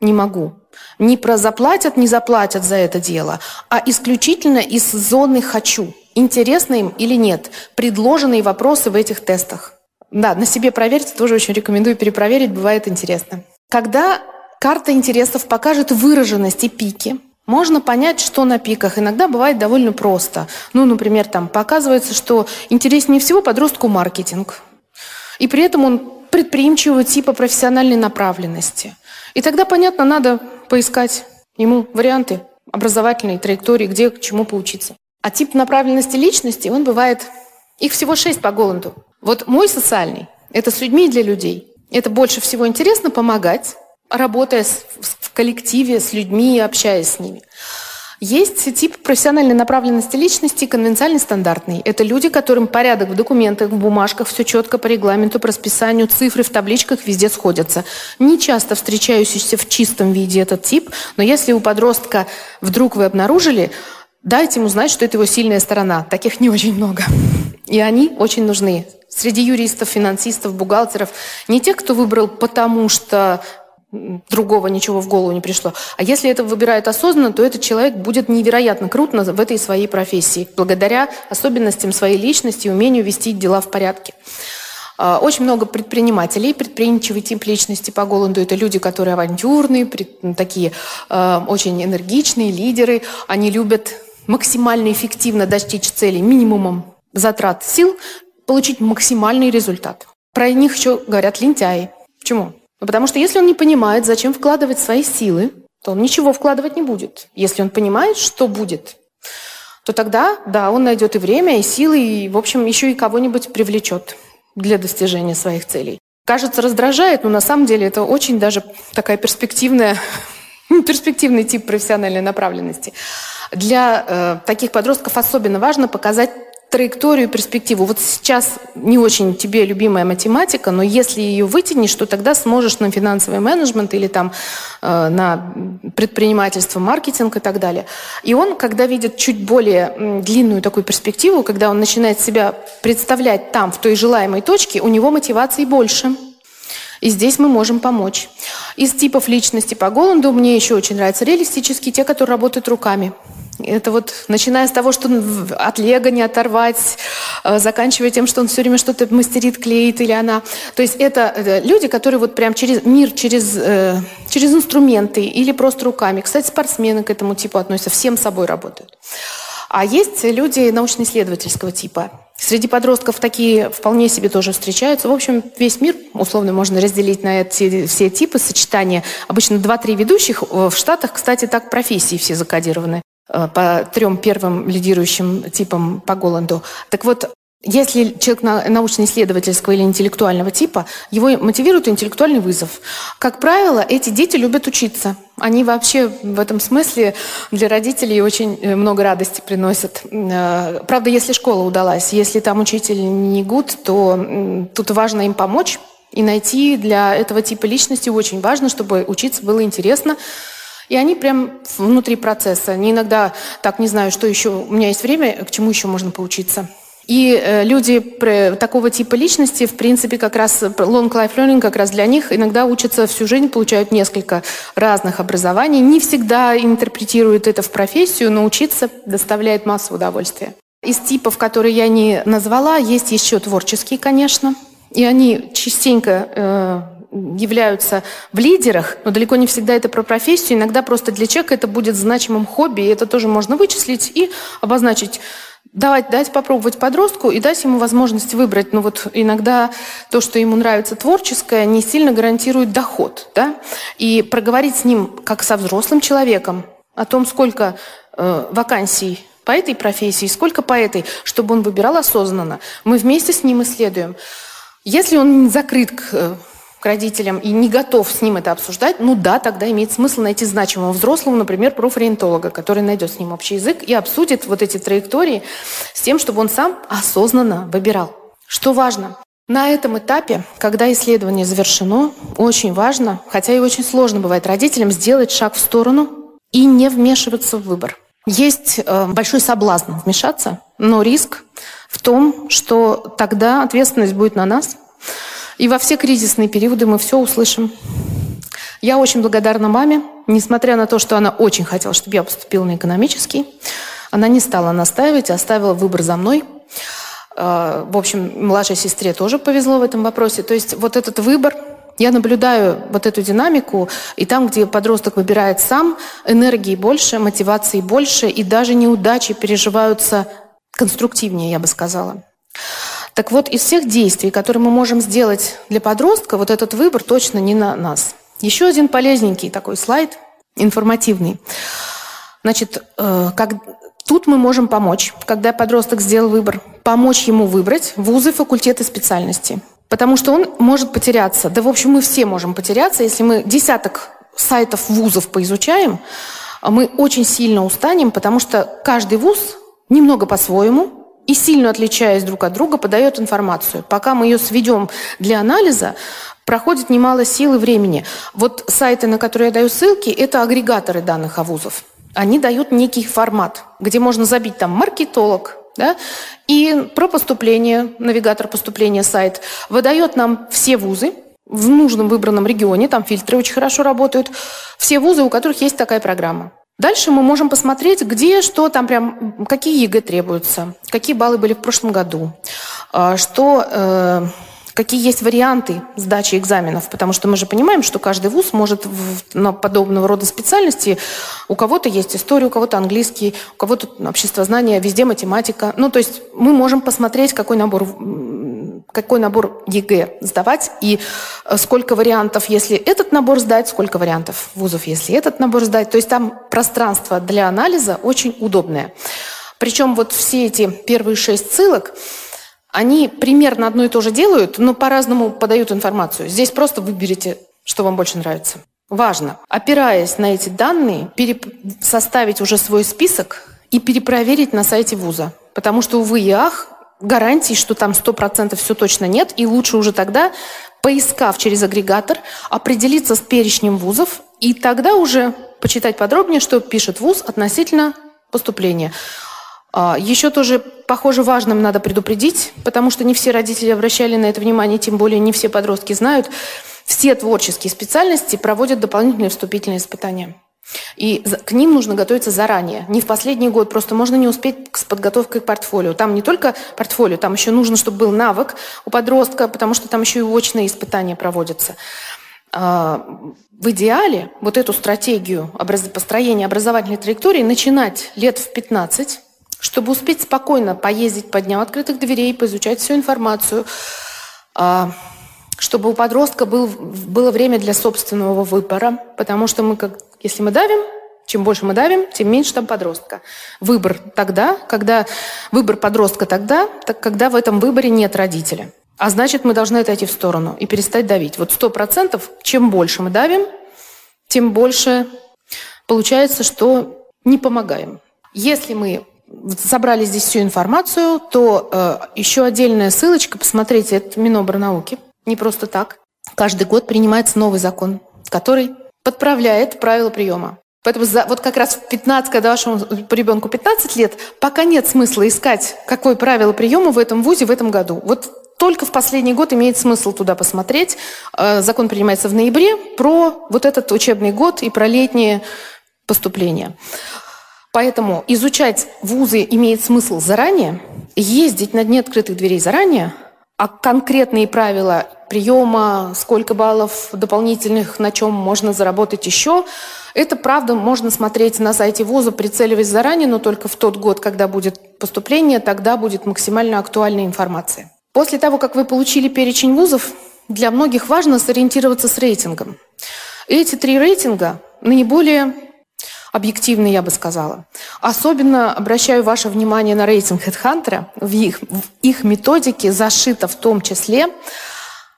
Speaker 2: не могу, не про заплатят, не заплатят за это дело, а исключительно из зоны хочу. Интересно им или нет? Предложенные вопросы в этих тестах. Да, на себе проверьте, тоже очень рекомендую перепроверить, бывает интересно. Когда карта интересов покажет выраженность и пики, можно понять, что на пиках. Иногда бывает довольно просто. Ну, например, там показывается, что интереснее всего подростку маркетинг. И при этом он предприимчивого типа профессиональной направленности. И тогда, понятно, надо поискать ему варианты образовательной траектории, где к чему поучиться. А тип направленности личности, он бывает... Их всего шесть по Голланду. Вот мой социальный – это с людьми и для людей. Это больше всего интересно помогать, работая в коллективе с людьми и общаясь с ними. Есть тип профессиональной направленности личности, конвенциальный стандартный. Это люди, которым порядок в документах, в бумажках, все четко по регламенту, по расписанию, цифры в табличках везде сходятся. Не часто встречающийся в чистом виде этот тип, но если у подростка вдруг вы обнаружили, дайте ему знать, что это его сильная сторона. Таких не очень много. И они очень нужны. Среди юристов, финансистов, бухгалтеров. Не те, кто выбрал потому, что другого ничего в голову не пришло. А если это выбирает осознанно, то этот человек будет невероятно крут в этой своей профессии, благодаря особенностям своей личности и умению вести дела в порядке. А, очень много предпринимателей, предприимчивый тип личности по Голланду. Это люди, которые авантюрные, такие а, очень энергичные лидеры. Они любят максимально эффективно достичь цели минимумом затрат сил, получить максимальный результат. Про них еще говорят лентяи. Почему? Ну, потому что если он не понимает, зачем вкладывать свои силы, то он ничего вкладывать не будет. Если он понимает, что будет, то тогда, да, он найдет и время, и силы, и, в общем, еще и кого-нибудь привлечет для достижения своих целей. Кажется, раздражает, но на самом деле это очень даже такая перспективная перспективный тип профессиональной направленности. Для э, таких подростков особенно важно показать траекторию, перспективу. Вот сейчас не очень тебе любимая математика, но если ее вытянешь, то тогда сможешь на финансовый менеджмент или там э, на предпринимательство, маркетинг и так далее. И он, когда видит чуть более длинную такую перспективу, когда он начинает себя представлять там, в той желаемой точке, у него мотивации больше. И здесь мы можем помочь. Из типов личности по Голланду мне еще очень нравятся реалистические, те, которые работают руками. Это вот начиная с того, что от лего не оторвать, э, заканчивая тем, что он все время что-то мастерит, клеит или она. То есть это э, люди, которые вот прям через мир, через, э, через инструменты или просто руками. Кстати, спортсмены к этому типу относятся, всем собой работают. А есть люди научно-исследовательского типа. Среди подростков такие вполне себе тоже встречаются. В общем, весь мир, условно, можно разделить на эти все типы сочетания. Обычно 2-3 ведущих. В Штатах, кстати, так профессии все закодированы. Э, по трем первым лидирующим типам по Голланду. Так вот, если человек научно-исследовательского или интеллектуального типа, его мотивирует интеллектуальный вызов. Как правило, эти дети любят учиться. Они вообще в этом смысле для родителей очень э, много радости приносят. Э, правда, если школа удалась, если там учитель не гуд, то тут важно им помочь и найти для этого типа личности очень важно, чтобы учиться было интересно, и они прям внутри процесса. Они иногда так не знаю, что еще, у меня есть время, к чему еще можно поучиться. И э, люди такого типа личности, в принципе, как раз long life learning как раз для них иногда учатся всю жизнь, получают несколько разных образований, не всегда интерпретируют это в профессию, но учиться доставляет массу удовольствия. Из типов, которые я не назвала, есть еще творческие, конечно, и они частенько э, являются в лидерах, но далеко не всегда это про профессию. Иногда просто для человека это будет значимым хобби, и это тоже можно вычислить и обозначить. Давать, дать попробовать подростку и дать ему возможность выбрать. Ну вот иногда то, что ему нравится творческое, не сильно гарантирует доход. Да? И проговорить с ним, как со взрослым человеком, о том, сколько э, вакансий по этой профессии, сколько по этой, чтобы он выбирал осознанно. Мы вместе с ним исследуем. Если он закрыт к э, к родителям и не готов с ним это обсуждать, ну да, тогда имеет смысл найти значимого взрослого, например, профориентолога, который найдет с ним общий язык и обсудит вот эти траектории с тем, чтобы он сам осознанно выбирал. Что важно? На этом этапе, когда исследование завершено, очень важно, хотя и очень сложно бывает родителям, сделать шаг в сторону и не вмешиваться в выбор. Есть э, большой соблазн вмешаться, но риск в том, что тогда ответственность будет на нас, и во все кризисные периоды мы все услышим. Я очень благодарна маме, несмотря на то, что она очень хотела, чтобы я поступила на экономический. Она не стала настаивать, оставила выбор за мной. А, в общем, младшей сестре тоже повезло в этом вопросе. То есть вот этот выбор, я наблюдаю вот эту динамику, и там, где подросток выбирает сам, энергии больше, мотивации больше, и даже неудачи переживаются конструктивнее, я бы сказала. Так вот, из всех действий, которые мы можем сделать для подростка, вот этот выбор точно не на нас. Еще один полезненький такой слайд, информативный. Значит, э, как, тут мы можем помочь, когда подросток сделал выбор, помочь ему выбрать вузы, факультеты, специальности. Потому что он может потеряться. Да, в общем, мы все можем потеряться, если мы десяток сайтов вузов поизучаем, мы очень сильно устанем, потому что каждый вуз немного по-своему, и сильно отличаясь друг от друга, подает информацию. Пока мы ее сведем для анализа, проходит немало сил и времени. Вот сайты, на которые я даю ссылки, это агрегаторы данных о вузов. Они дают некий формат, где можно забить там маркетолог, да? И про поступление, навигатор поступления сайт, выдает нам все вузы в нужном выбранном регионе, там фильтры очень хорошо работают, все вузы, у которых есть такая программа. Дальше мы можем посмотреть, где, что там прям, какие ЕГЭ требуются, какие баллы были в прошлом году, а, что, э, какие есть варианты сдачи экзаменов, потому что мы же понимаем, что каждый вуз может в, на подобного рода специальности, у кого-то есть история, у кого-то английский, у кого-то обществознание, везде математика. Ну, то есть мы можем посмотреть, какой набор какой набор ЕГЭ сдавать и э, сколько вариантов, если этот набор сдать, сколько вариантов вузов, если этот набор сдать. То есть там пространство для анализа очень удобное. Причем вот все эти первые шесть ссылок, они примерно одно и то же делают, но по-разному подают информацию. Здесь просто выберите, что вам больше нравится. важно, опираясь на эти данные, переп... составить уже свой список и перепроверить на сайте вуза. Потому что, увы и ах, гарантий, что там 100% все точно нет, и лучше уже тогда, поискав через агрегатор, определиться с перечнем вузов, и тогда уже почитать подробнее, что пишет вуз относительно поступления. А, Еще тоже, похоже, важным надо предупредить, потому что не все родители обращали на это внимание, тем более не все подростки знают. Все творческие специальности проводят дополнительные вступительные испытания. И к ним нужно готовиться заранее. Не в последний год, просто можно не успеть с подготовкой к портфолио. Там не только портфолио, там еще нужно, чтобы был навык у подростка, потому что там еще и очные испытания проводятся. А, в идеале вот эту стратегию построения образовательной траектории начинать лет в 15, чтобы успеть спокойно поездить по дням открытых дверей, поизучать всю информацию, а, чтобы у подростка был, было время для собственного выбора, потому что мы, как, если мы давим, чем больше мы давим, тем меньше там подростка. Выбор тогда, когда выбор подростка тогда, так когда в этом выборе нет родителя. А значит, мы должны отойти в сторону и перестать давить. Вот сто процентов, чем больше мы давим, тем больше получается, что не помогаем. Если мы собрали здесь всю информацию, то э, еще отдельная ссылочка, посмотрите, это Минобрнауки, не просто так. Каждый год принимается новый закон, который подправляет правила приема. Поэтому за, вот как раз в 15, когда вашему ребенку 15 лет, пока нет смысла искать, какое правило приема в этом вузе в этом году. Вот только в последний год имеет смысл туда посмотреть. Э, закон принимается в ноябре про вот этот учебный год и про летнее поступление. Поэтому изучать вузы имеет смысл заранее, ездить на дни открытых дверей заранее, а конкретные правила приема, сколько баллов дополнительных, на чем можно заработать еще, это, правда, можно смотреть на сайте вуза, прицеливаясь заранее, но только в тот год, когда будет поступление, тогда будет максимально актуальная информация. После того, как вы получили перечень вузов, для многих важно сориентироваться с рейтингом. Эти три рейтинга наиболее объективно, я бы сказала. Особенно обращаю ваше внимание на рейтинг HeadHunter. В их, в их методике зашито в том числе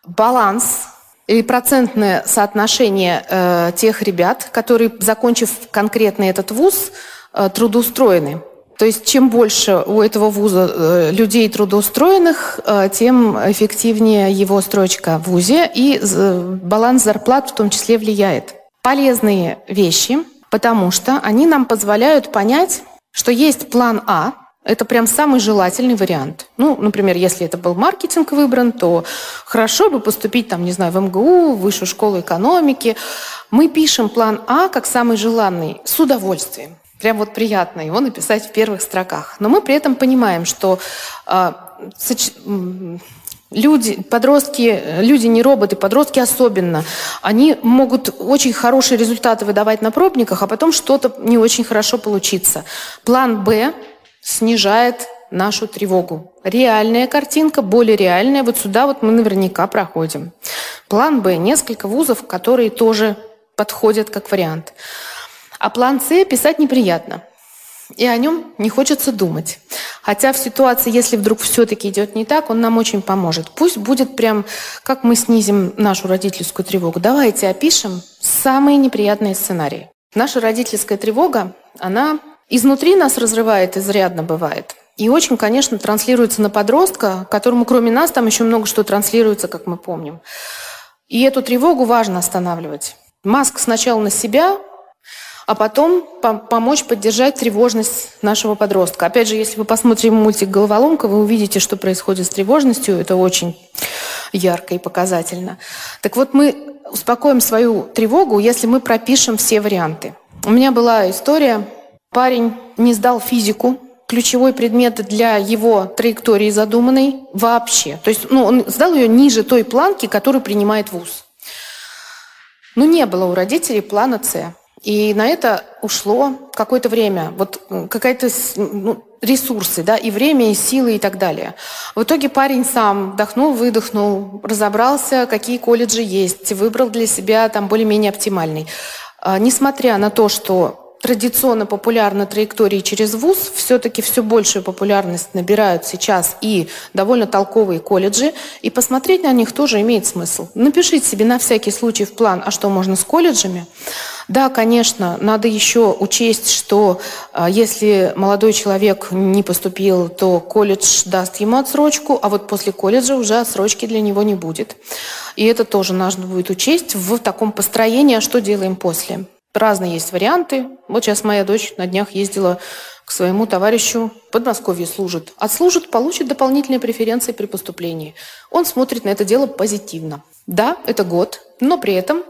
Speaker 2: баланс или процентное соотношение э, тех ребят, которые, закончив конкретно этот вуз, э, трудоустроены. То есть чем больше у этого вуза э, людей трудоустроенных, э, тем эффективнее его строчка в вузе, и э, баланс зарплат в том числе влияет. Полезные вещи – потому что они нам позволяют понять, что есть план А, это прям самый желательный вариант. Ну, например, если это был маркетинг выбран, то хорошо бы поступить, там, не знаю, в МГУ, в Высшую школу экономики. Мы пишем план А как самый желанный с удовольствием. Прям вот приятно его написать в первых строках. Но мы при этом понимаем, что э, Люди, подростки, люди не роботы, подростки особенно, они могут очень хорошие результаты выдавать на пробниках, а потом что-то не очень хорошо получиться. План «Б» снижает нашу тревогу. Реальная картинка, более реальная, вот сюда вот мы наверняка проходим. План «Б» – несколько вузов, которые тоже подходят как вариант. А план «С» писать неприятно – и о нем не хочется думать. Хотя в ситуации, если вдруг все-таки идет не так, он нам очень поможет. Пусть будет прям, как мы снизим нашу родительскую тревогу. Давайте опишем самые неприятные сценарии. Наша родительская тревога, она изнутри нас разрывает, изрядно бывает. И очень, конечно, транслируется на подростка, которому кроме нас там еще много что транслируется, как мы помним. И эту тревогу важно останавливать. Маск сначала на себя, а потом помочь поддержать тревожность нашего подростка. Опять же, если вы посмотрите мультик «Головоломка», вы увидите, что происходит с тревожностью. Это очень ярко и показательно. Так вот, мы успокоим свою тревогу, если мы пропишем все варианты. У меня была история. Парень не сдал физику, ключевой предмет для его траектории задуманной вообще. То есть ну, он сдал ее ниже той планки, которую принимает ВУЗ. Но не было у родителей плана «С». И на это ушло какое-то время, вот какая-то ну, ресурсы, да, и время, и силы, и так далее. В итоге парень сам вдохнул, выдохнул, разобрался, какие колледжи есть, выбрал для себя там более-менее оптимальный. А, несмотря на то, что традиционно популярны траектории через ВУЗ, все-таки все большую популярность набирают сейчас и довольно толковые колледжи, и посмотреть на них тоже имеет смысл. Напишите себе на всякий случай в план, а что можно с колледжами. Да, конечно, надо еще учесть, что э, если молодой человек не поступил, то колледж даст ему отсрочку, а вот после колледжа уже отсрочки для него не будет. И это тоже нужно будет учесть в таком построении, а что делаем после. Разные есть варианты. Вот сейчас моя дочь на днях ездила к своему товарищу в Подмосковье служит. Отслужит, получит дополнительные преференции при поступлении. Он смотрит на это дело позитивно. Да, это год, но при этом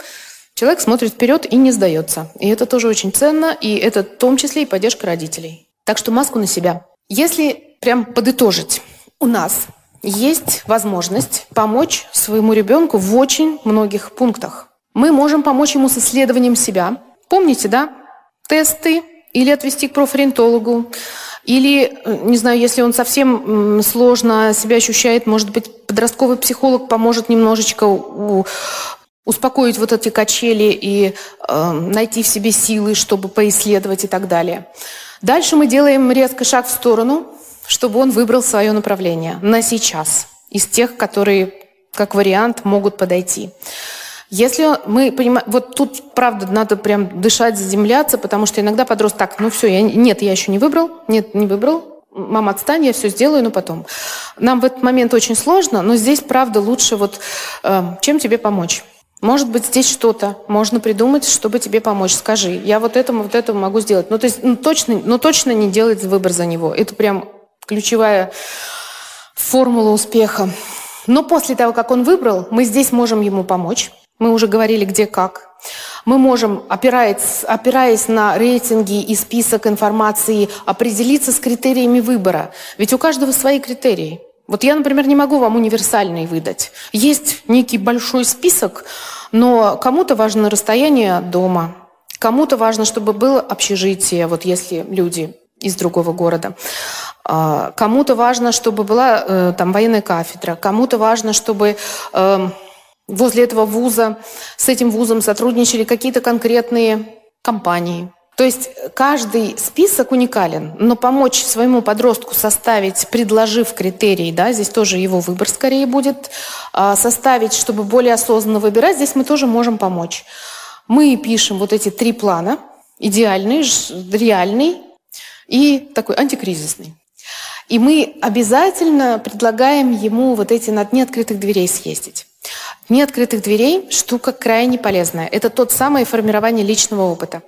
Speaker 2: человек смотрит вперед и не сдается. И это тоже очень ценно, и это в том числе и поддержка родителей. Так что маску на себя. Если прям подытожить, у нас есть возможность помочь своему ребенку в очень многих пунктах. Мы можем помочь ему с исследованием себя, Помните, да? Тесты или отвести к профориентологу, или, э, не знаю, если он совсем сложно себя ощущает, может быть, подростковый психолог поможет немножечко успокоить вот эти качели и э, найти в себе силы, чтобы поисследовать и так далее. Дальше мы делаем резко шаг в сторону, чтобы он выбрал свое направление на сейчас, из тех, которые как вариант могут подойти. Если мы понимаем, вот тут, правда, надо прям дышать, заземляться, потому что иногда подросток, так, ну все, я, нет, я еще не выбрал, нет, не выбрал, мама, отстань, я все сделаю, но потом. Нам в этот момент очень сложно, но здесь, правда, лучше вот, э, чем тебе помочь. Может быть, здесь что-то можно придумать, чтобы тебе помочь. Скажи, я вот это, вот это могу сделать. Ну, то есть, ну, точно, ну, точно не делать выбор за него. Это прям ключевая формула успеха. Но после того, как он выбрал, мы здесь можем ему помочь. Мы уже говорили, где как. Мы можем, опираясь, опираясь на рейтинги и список информации, определиться с критериями выбора. Ведь у каждого свои критерии. Вот я, например, не могу вам универсальный выдать. Есть некий большой список, но кому-то важно расстояние дома, кому-то важно, чтобы было общежитие, вот если люди из другого города. А, кому-то важно, чтобы была э, там военная кафедра, кому-то важно, чтобы эм, возле этого вуза, с этим вузом сотрудничали какие-то конкретные компании. То есть каждый список уникален, но помочь своему подростку составить, предложив критерии, да, здесь тоже его выбор скорее будет, а, составить, чтобы более осознанно выбирать, здесь мы тоже можем помочь. Мы пишем вот эти три плана, идеальный, реальный и такой антикризисный. И мы обязательно предлагаем ему вот эти на дни открытых дверей съездить. Дни открытых дверей – штука крайне полезная. Это тот самое формирование личного опыта.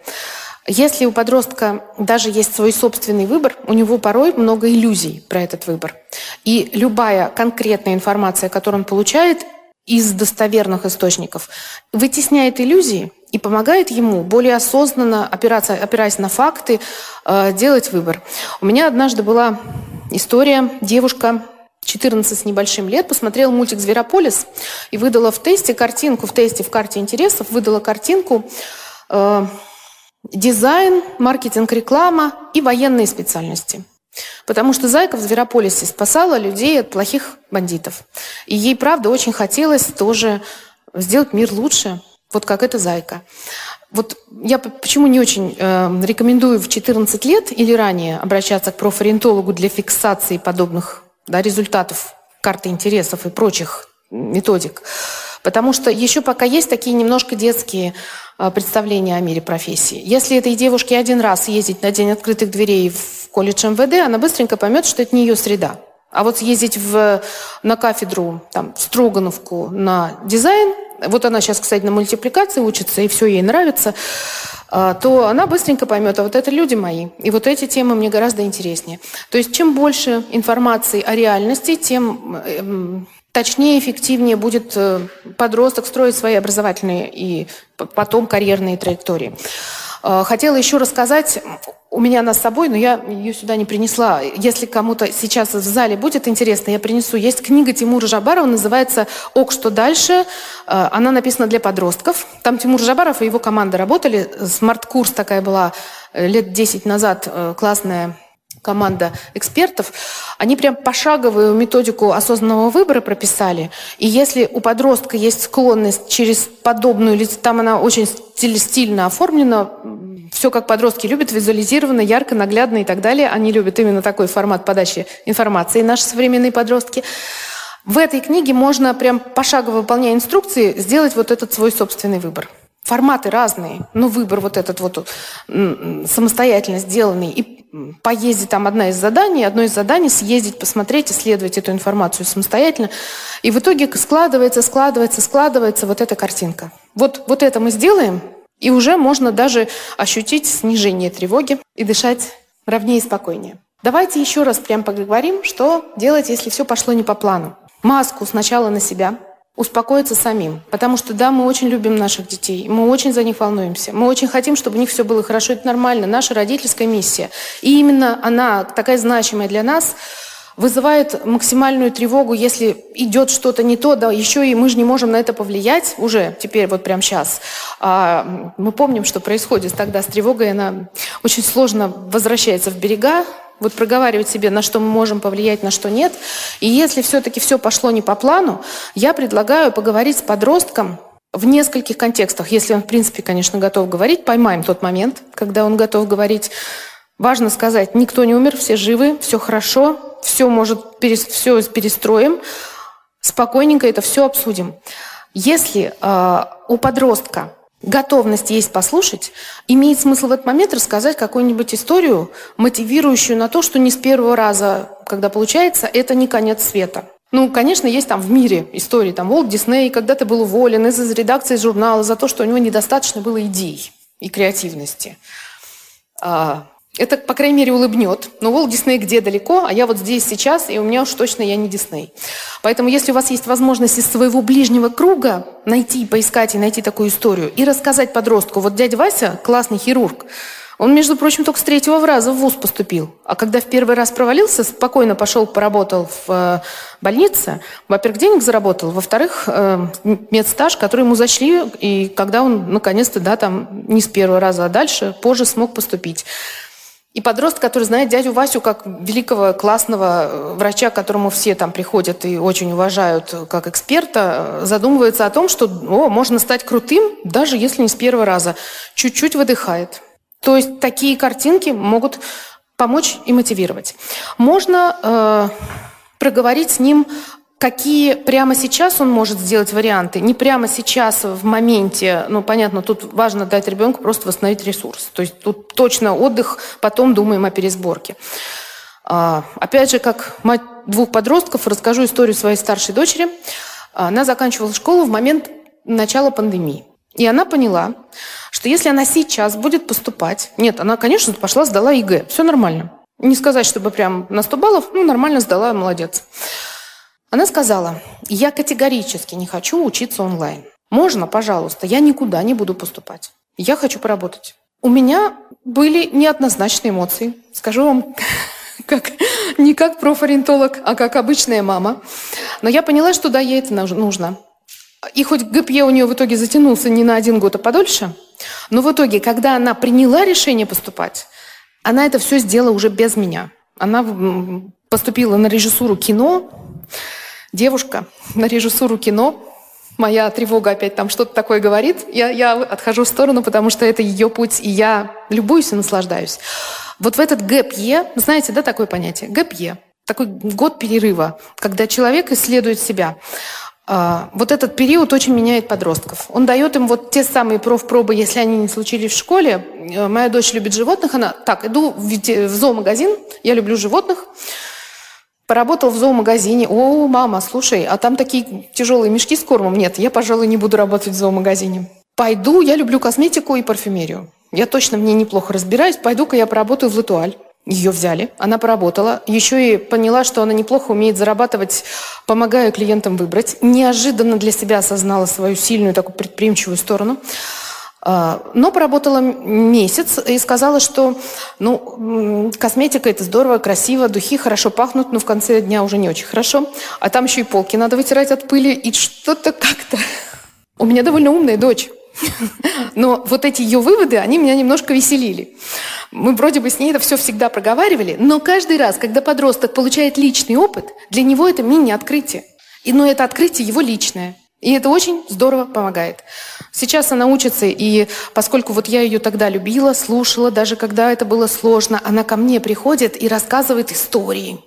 Speaker 2: Если у подростка даже есть свой собственный выбор, у него порой много иллюзий про этот выбор. И любая конкретная информация, которую он получает из достоверных источников, вытесняет иллюзии и помогает ему более осознанно, опираться, опираясь на факты, э, делать выбор. У меня однажды была история, девушка 14 с небольшим лет, посмотрела мультик «Зверополис» и выдала в тесте картинку, в тесте в карте интересов, выдала картинку э, дизайн, маркетинг, реклама и военные специальности. Потому что Зайка в Зверополисе спасала людей от плохих бандитов. И ей, правда, очень хотелось тоже сделать мир лучше, вот как эта Зайка. Вот я почему не очень э, рекомендую в 14 лет или ранее обращаться к профориентологу для фиксации подобных да, результатов карты интересов и прочих методик. Потому что еще пока есть такие немножко детские э, представления о мире профессии. Если этой девушке один раз ездить на день открытых дверей в колледж МВД, она быстренько поймет, что это не ее среда. А вот ездить в, на кафедру, там, в Строгановку на дизайн, вот она сейчас, кстати, на мультипликации учится, и все ей нравится, а, то она быстренько поймет, а вот это люди мои, и вот эти темы мне гораздо интереснее. То есть чем больше информации о реальности, тем эм, точнее, эффективнее будет э, подросток строить свои образовательные и потом карьерные траектории. А, хотела еще рассказать, у меня она с собой, но я ее сюда не принесла. Если кому-то сейчас в зале будет интересно, я принесу. Есть книга Тимура Жаббарова, называется «Ок, что дальше?». А, она написана для подростков. Там Тимур Жаббаров и его команда работали. Смарт-курс такая была э, лет 10 назад, э, классная команда экспертов, они прям пошаговую методику осознанного выбора прописали. И если у подростка есть склонность через подобную, там она очень стиль, стильно оформлена, все как подростки любят, визуализировано, ярко, наглядно и так далее. Они любят именно такой формат подачи информации, наши современные подростки. В этой книге можно прям пошагово выполняя инструкции сделать вот этот свой собственный выбор. Форматы разные, но выбор вот этот вот самостоятельно сделанный. И поездить там одна из заданий, одно из заданий съездить, посмотреть, исследовать эту информацию самостоятельно. И в итоге складывается, складывается, складывается вот эта картинка. Вот, вот это мы сделаем, и уже можно даже ощутить снижение тревоги и дышать ровнее и спокойнее. Давайте еще раз прям поговорим, что делать, если все пошло не по плану маску сначала на себя, успокоиться самим. Потому что, да, мы очень любим наших детей, мы очень за них волнуемся, мы очень хотим, чтобы у них все было хорошо, это нормально, наша родительская миссия. И именно она, такая значимая для нас, вызывает максимальную тревогу, если идет что-то не то, да, еще и мы же не можем на это повлиять уже, теперь вот прямо сейчас. А, мы помним, что происходит тогда с тревогой, она очень сложно возвращается в берега, вот проговаривать себе, на что мы можем повлиять, на что нет. И если все-таки все пошло не по плану, я предлагаю поговорить с подростком в нескольких контекстах. Если он, в принципе, конечно, готов говорить, поймаем тот момент, когда он готов говорить. Важно сказать, никто не умер, все живы, все хорошо, все может, все перестроим, спокойненько это все обсудим. Если э, у подростка готовность есть послушать, имеет смысл в этот момент рассказать какую-нибудь историю, мотивирующую на то, что не с первого раза, когда получается, это не конец света. Ну, конечно, есть там в мире истории, там Уолт Дисней когда-то был уволен из редакции журнала за то, что у него недостаточно было идей и креативности. А, это, по крайней мере, улыбнет. Но Уолт Дисней где далеко, а я вот здесь сейчас, и у меня уж точно я не Дисней. Поэтому, если у вас есть возможность из своего ближнего круга найти, поискать и найти такую историю, и рассказать подростку, вот дядя Вася, классный хирург, он, между прочим, только с третьего раза в ВУЗ поступил. А когда в первый раз провалился, спокойно пошел, поработал в э, больнице. Во-первых, денег заработал. Во-вторых, э, медстаж, который ему зачли. И когда он, наконец-то, да, там не с первого раза, а дальше, позже смог поступить. И подросток, который знает дядю Васю как великого классного э, врача, к которому все там приходят и очень уважают как эксперта, задумывается о том, что о, можно стать крутым, даже если не с первого раза. Чуть-чуть выдыхает. То есть такие картинки могут помочь и мотивировать. Можно э, проговорить с ним какие прямо сейчас он может сделать варианты, не прямо сейчас в моменте, ну, понятно, тут важно дать ребенку просто восстановить ресурс. То есть тут точно отдых, потом думаем о пересборке. А, опять же, как мать двух подростков, расскажу историю своей старшей дочери. Она заканчивала школу в момент начала пандемии. И она поняла, что если она сейчас будет поступать... Нет, она, конечно, пошла, сдала ЕГЭ. Все нормально. Не сказать, чтобы прям на 100 баллов, ну, нормально сдала, молодец. Она сказала, я категорически не хочу учиться онлайн. Можно, пожалуйста, я никуда не буду поступать. Я хочу поработать. У меня были неоднозначные эмоции. Скажу вам, как, не как профориентолог, а как обычная мама. Но я поняла, что да, ей это нужно. И хоть ГПЕ у нее в итоге затянулся не на один год, а подольше, но в итоге, когда она приняла решение поступать, она это все сделала уже без меня. Она поступила на режиссуру кино, девушка на режиссуру кино. Моя тревога опять там что-то такое говорит. Я, я отхожу в сторону, потому что это ее путь, и я любуюсь и наслаждаюсь. Вот в этот ГПЕ, знаете, да, такое понятие? ГПЕ. Такой год перерыва, когда человек исследует себя. А, вот этот период очень меняет подростков. Он дает им вот те самые профпробы, если они не случились в школе. Э, моя дочь любит животных, она так, иду в зоомагазин, я люблю животных, Поработал в зоомагазине. О, мама, слушай, а там такие тяжелые мешки с кормом. Нет, я, пожалуй, не буду работать в зоомагазине. Пойду, я люблю косметику и парфюмерию. Я точно в ней неплохо разбираюсь. Пойду-ка я поработаю в Латуаль. Ее взяли, она поработала, еще и поняла, что она неплохо умеет зарабатывать, помогая клиентам выбрать. Неожиданно для себя осознала свою сильную такую предприимчивую сторону. А, но поработала месяц и сказала, что ну, косметика это здорово, красиво, духи хорошо пахнут, но в конце дня уже не очень хорошо. А там еще и полки надо вытирать от пыли, и что-то как-то... У меня довольно умная дочь. Но вот эти ее выводы, они меня немножко веселили. Мы вроде бы с ней это все всегда проговаривали, но каждый раз, когда подросток получает личный опыт, для него это мини-открытие. И, но это открытие его личное. И это очень здорово помогает. Сейчас она учится, и поскольку вот я ее тогда любила, слушала, даже когда это было сложно, она ко мне приходит и рассказывает истории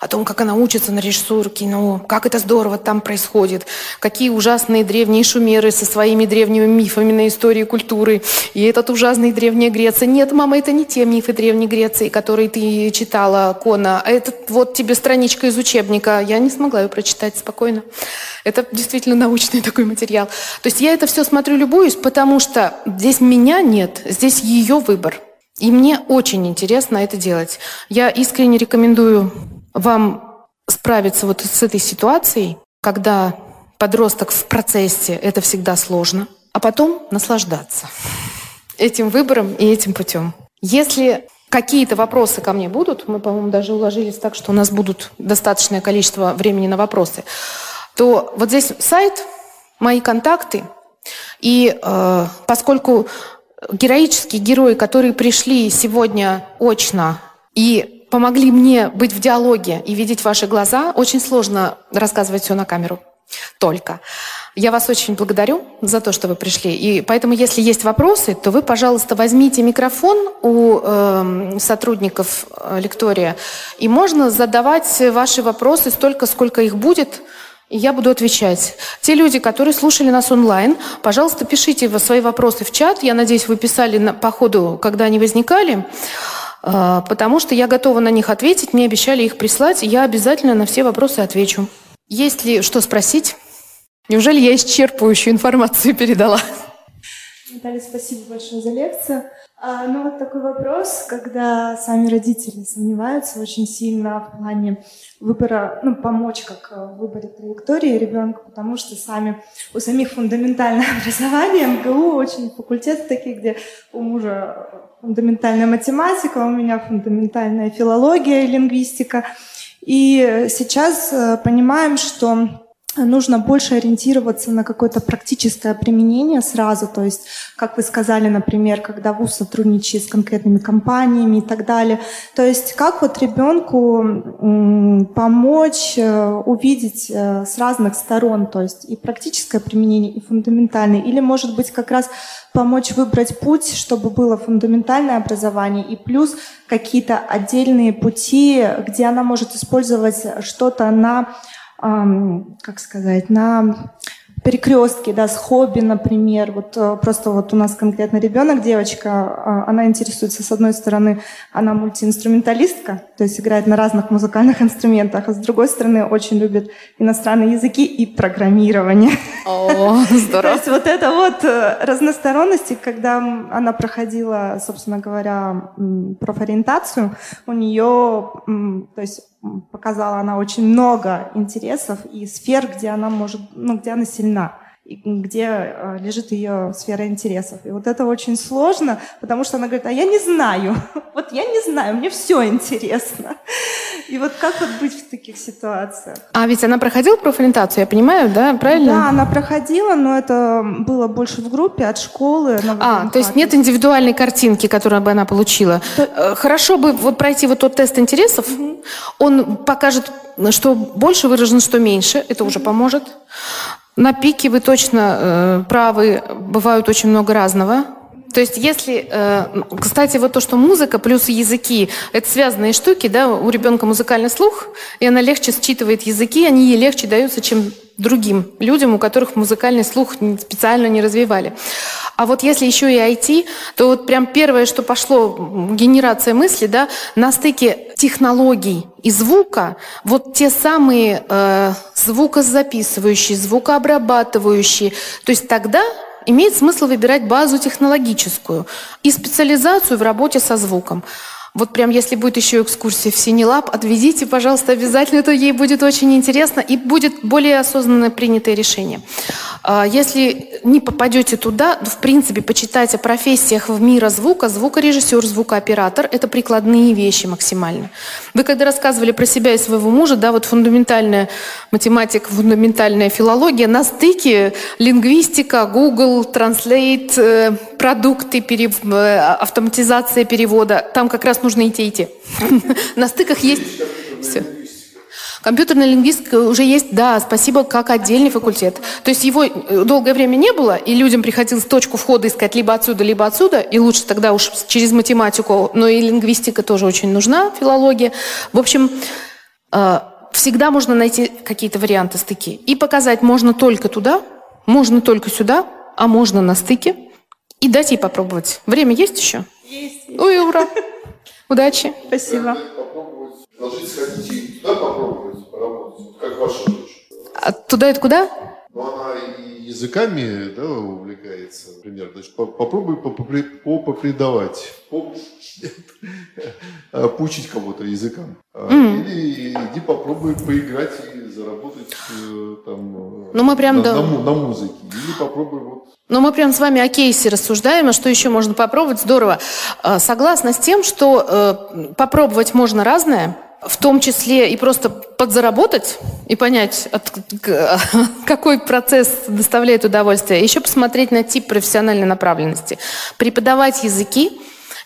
Speaker 2: о том, как она учится на режиссуру кино, как это здорово там происходит, какие ужасные древние шумеры со своими древними мифами на истории культуры, и этот ужасный Древняя Греция. Нет, мама, это не те мифы Древней Греции, которые ты читала, Кона, а это вот тебе страничка из учебника. Я не смогла ее прочитать спокойно. Это действительно научный такой материал. То есть я это все смотрю, любуюсь, потому что здесь меня нет, здесь ее выбор. И мне очень интересно это делать. Я искренне рекомендую вам справиться вот с этой ситуацией, когда подросток в процессе, это всегда сложно, а потом наслаждаться этим выбором и этим путем. Если какие-то вопросы ко мне будут, мы, по-моему, даже уложились так, что у нас будут достаточное количество времени на вопросы, то вот здесь сайт, мои контакты, и э, поскольку героические герои, которые пришли сегодня очно и помогли мне быть в диалоге и видеть ваши глаза, очень сложно рассказывать все на камеру. Только. Я вас очень благодарю за то, что вы пришли. И поэтому, если есть вопросы, то вы, пожалуйста, возьмите микрофон у э, сотрудников э, лектория, и можно задавать ваши вопросы столько, сколько их будет и я буду отвечать. Те люди, которые слушали нас онлайн, пожалуйста, пишите свои вопросы в чат. Я надеюсь, вы писали на, по ходу, когда они возникали, потому что я готова на них ответить. Мне обещали их прислать, я обязательно на все вопросы отвечу. Есть ли что спросить? Неужели я исчерпывающую информацию передала?
Speaker 3: Наталья, спасибо большое за лекцию. А, ну вот такой вопрос, когда сами родители сомневаются очень сильно в плане выбора, ну, помочь как в выборе траектории ребенка, потому что сами, у самих фундаментальное образование, МГУ, очень факультеты такие, где у мужа фундаментальная математика, у меня фундаментальная филология и лингвистика. И сейчас э, понимаем, что нужно больше ориентироваться на какое-то практическое применение сразу, то есть, как вы сказали, например, когда вуз сотрудничает с конкретными компаниями и так далее. То есть, как вот ребенку помочь э, увидеть э, с разных сторон, то есть и практическое применение, и фундаментальное, или, может быть, как раз помочь выбрать путь, чтобы было фундаментальное образование, и плюс какие-то отдельные пути, где она может использовать что-то на как сказать, на перекрестке, да, с хобби, например. Вот э, просто вот у нас конкретно ребенок, девочка, а, она интересуется, с одной стороны, она мультиинструменталистка, то есть играет на разных музыкальных инструментах, а с другой стороны, очень любит иностранные языки и программирование.
Speaker 2: О, здорово.
Speaker 3: То есть вот это вот э, разносторонность, когда она проходила, собственно говоря, профориентацию, у нее, то есть показала она очень много интересов и сфер, где она может, ну, где она сильна где э, лежит ее сфера интересов. И вот это очень сложно, потому что она говорит, а я не знаю, вот я не знаю, мне все интересно. И вот как вот быть в таких ситуациях?
Speaker 2: А ведь она проходила профориентацию, я понимаю, да, правильно?
Speaker 3: Да, она проходила, но это было больше в группе от школы.
Speaker 2: А, то есть нет индивидуальной картинки, которую бы она получила. То... Э, хорошо бы вот пройти вот тот тест интересов, угу. он покажет, что больше выражено, что меньше, это угу. уже поможет. На пике вы точно э, правы, бывают очень много разного. То есть если, э, кстати, вот то, что музыка плюс языки, это связанные штуки, да, у ребенка музыкальный слух, и она легче считывает языки, они ей легче даются, чем другим людям, у которых музыкальный слух специально не развивали. А вот если еще и IT, то вот прям первое, что пошло, генерация мысли, да, на стыке технологий и звука, вот те самые э, звукозаписывающие, звукообрабатывающие, то есть тогда имеет смысл выбирать базу технологическую и специализацию в работе со звуком. Вот прям если будет еще экскурсия в Синелаб, отведите, пожалуйста, обязательно, это ей будет очень интересно и будет более осознанно принятое решение. А, если не попадете туда, в принципе, почитать о профессиях в мира звука, звукорежиссер, звукооператор – это прикладные вещи максимально. Вы когда рассказывали про себя и своего мужа, да, вот фундаментальная математика, фундаментальная филология, на стыке лингвистика, Google, Translate, э, продукты, перев... Э, автоматизация перевода, там как раз нужно идти идти. На стыках есть все. Компьютерная лингвистика уже есть, да, спасибо, как отдельный факультет. То есть его э, долгое время не было, и людям приходилось точку входа искать либо отсюда, либо отсюда, и лучше тогда уж через математику, но и лингвистика тоже очень нужна, филология. В общем, э, всегда можно найти какие-то варианты стыки. И показать можно только туда, можно только сюда, а можно на стыке. И дать ей попробовать. Время есть еще?
Speaker 3: Есть.
Speaker 2: Ой, ура! Удачи!
Speaker 3: Спасибо.
Speaker 4: Должны сходить и туда попробовать поработать, как ваша дочь.
Speaker 2: А туда это куда?
Speaker 4: Она и языками да, увлекается, например. Значит, по- попробуй попредавать, по- а, поучить кого-то языкам. А,
Speaker 2: Мгм.
Speaker 4: Или иди попробуй поиграть и заработать э, там э,
Speaker 2: Ну, мы прям,
Speaker 4: на,
Speaker 2: да.
Speaker 4: на на музыке. Или попробуй вот
Speaker 2: Но мы прям с вами о кейсе рассуждаем, а что еще можно попробовать? Здорово. Э, Согласна с тем, что э, попробовать можно разное, в том числе и просто подзаработать и понять, от, какой процесс доставляет удовольствие. Еще посмотреть на тип профессиональной направленности. Преподавать языки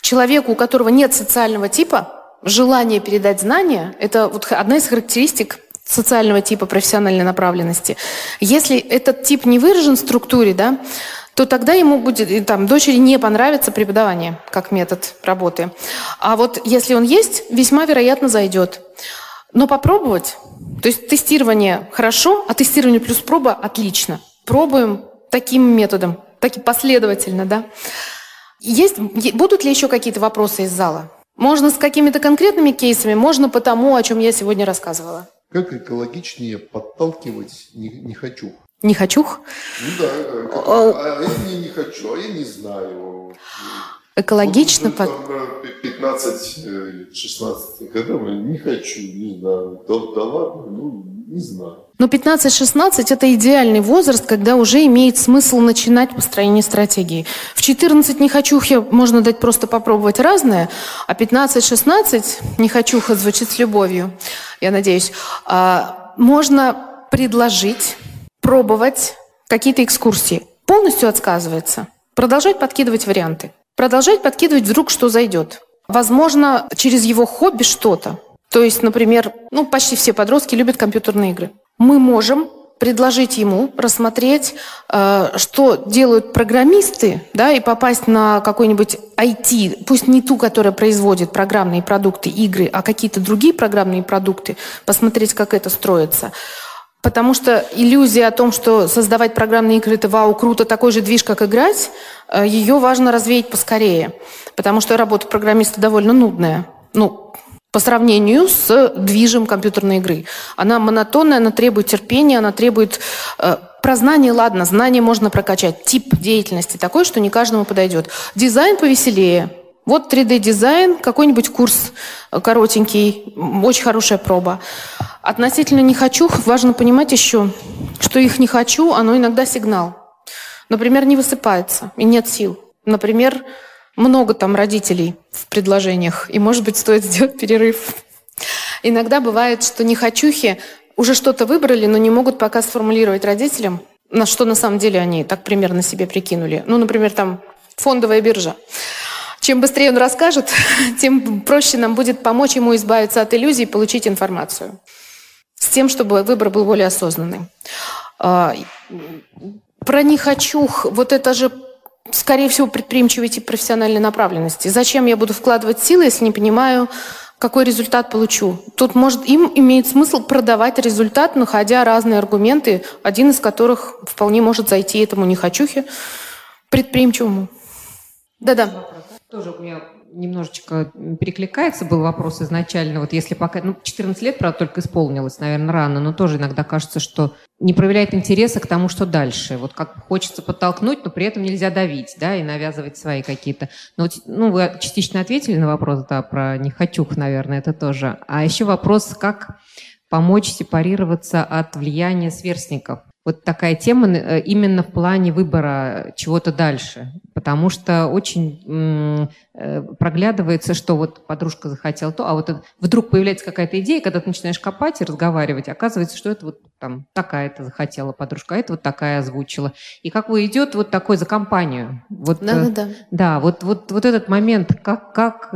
Speaker 2: человеку, у которого нет социального типа, желание передать знания – это вот одна из характеристик социального типа профессиональной направленности. Если этот тип не выражен в структуре, да, то тогда ему будет, там, дочери не понравится преподавание как метод работы. А вот если он есть, весьма вероятно зайдет. Но попробовать, то есть тестирование хорошо, а тестирование плюс проба отлично. Пробуем таким методом, таки последовательно, да. Есть, будут ли еще какие-то вопросы из зала? Можно с какими-то конкретными кейсами, можно по тому, о чем я сегодня рассказывала.
Speaker 4: как экологичнее подталкивать не, не хочу.
Speaker 2: Не хочу.
Speaker 4: Ну да, э, как- а я не, не хочу, а я не знаю.
Speaker 2: Экологично
Speaker 4: Вот
Speaker 2: под...
Speaker 4: там, э, 15-16 годам я не хочу, не знаю. Да, да ладно, ну, не знаю.
Speaker 2: Но 15-16 – это идеальный возраст, когда уже имеет смысл начинать построение стратегии. В 14 не хочухе можно дать просто попробовать разное, а 15-16 не хочуха звучит с любовью, я надеюсь. а, Можно предложить, пробовать какие-то экскурсии. Полностью отказывается. Продолжать подкидывать варианты. Продолжать подкидывать вдруг, что зайдет. Возможно, через его хобби что-то. То есть, например, ну, почти все подростки любят компьютерные игры. Мы можем предложить ему рассмотреть, э, что делают программисты, да, и попасть на какой-нибудь IT, пусть не ту, которая производит программные продукты, игры, а какие-то другие программные продукты, посмотреть, как это строится. Потому что иллюзия о том, что создавать программные игры – это вау, круто, такой же движ, как играть, э, ее важно развеять поскорее. Потому что работа программиста довольно нудная. Ну, по сравнению с движем компьютерной игры. Она монотонная, она требует терпения, она требует... Э, про ладно, знание можно прокачать. Тип деятельности такой, что не каждому подойдет. Дизайн повеселее. Вот 3D-дизайн, какой-нибудь курс э, коротенький, очень хорошая проба. Относительно «не хочу» важно понимать еще, что их «не хочу», оно иногда сигнал. Например, не высыпается и нет сил. Например, много там родителей в предложениях, и, может быть, стоит сделать перерыв. Иногда бывает, что не хочухи уже что-то выбрали, но не могут пока сформулировать родителям, на что на самом деле они так примерно себе прикинули. Ну, например, там фондовая биржа. Чем быстрее он расскажет, тем проще нам будет помочь ему избавиться от иллюзий и получить информацию. С тем, чтобы выбор был более осознанный. А, Про «не хочу» вот это же, скорее всего, предприимчивый тип профессиональной направленности. Зачем я буду вкладывать силы, если не понимаю, какой результат получу? Тут, может, им имеет смысл продавать результат, находя разные аргументы, один из которых вполне может зайти этому «не хочухе» предприимчивому. Да-да.
Speaker 5: Тоже у меня немножечко перекликается был вопрос изначально. Вот если пока, ну, 14 лет, правда, только исполнилось, наверное, рано, но тоже иногда кажется, что не проявляет интереса к тому, что дальше. Вот как хочется подтолкнуть, но при этом нельзя давить, да, и навязывать свои какие-то. Но, вот, ну, вы частично ответили на вопрос, да, про не хочух, наверное, это тоже. А еще вопрос, как помочь сепарироваться от влияния сверстников. Вот такая тема э, именно в плане выбора чего-то дальше. Потому что очень э, проглядывается, что вот подружка захотела то, а вот вдруг появляется какая-то идея, когда ты начинаешь копать и разговаривать, оказывается, что это вот там такая-то захотела подружка, а это вот такая озвучила. И как вы идет вот такой за компанию. Вот,
Speaker 2: да, да, да.
Speaker 5: Да, вот, вот, вот этот момент, как, как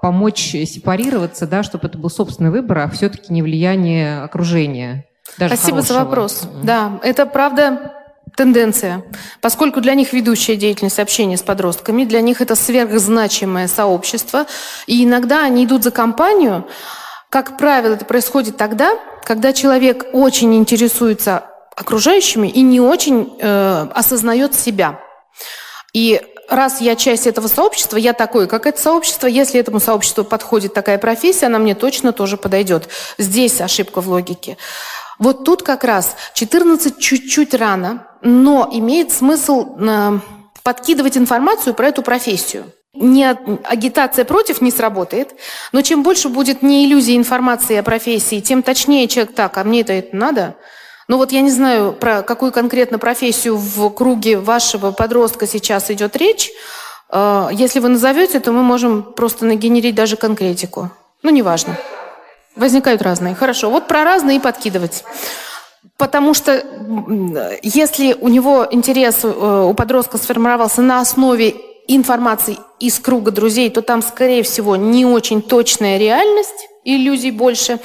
Speaker 5: помочь сепарироваться, да, чтобы это был собственный выбор, а все-таки не влияние окружения.
Speaker 2: Даже Спасибо хорошего. за вопрос. Mm-hmm. Да, это правда тенденция. Поскольку для них ведущая деятельность общения с подростками, для них это сверхзначимое сообщество, и иногда они идут за компанию. Как правило, это происходит тогда, когда человек очень интересуется окружающими и не очень э, осознает себя. И раз я часть этого сообщества, я такой, как это сообщество, если этому сообществу подходит такая профессия, она мне точно тоже подойдет. Здесь ошибка в логике. Вот тут как раз 14 чуть-чуть рано, но имеет смысл э, подкидывать информацию про эту профессию. Не агитация против не сработает, но чем больше будет не иллюзии информации о профессии, тем точнее человек так, а мне это, это надо. Ну вот я не знаю, про какую конкретно профессию в круге вашего подростка сейчас идет речь. Э, если вы назовете, то мы можем просто нагенерить даже конкретику. Ну, неважно. Возникают разные. Хорошо. Вот про разные и подкидывать. Потому что если у него интерес э, у подростка сформировался на основе информации из круга друзей, то там, скорее всего, не очень точная реальность, иллюзий больше.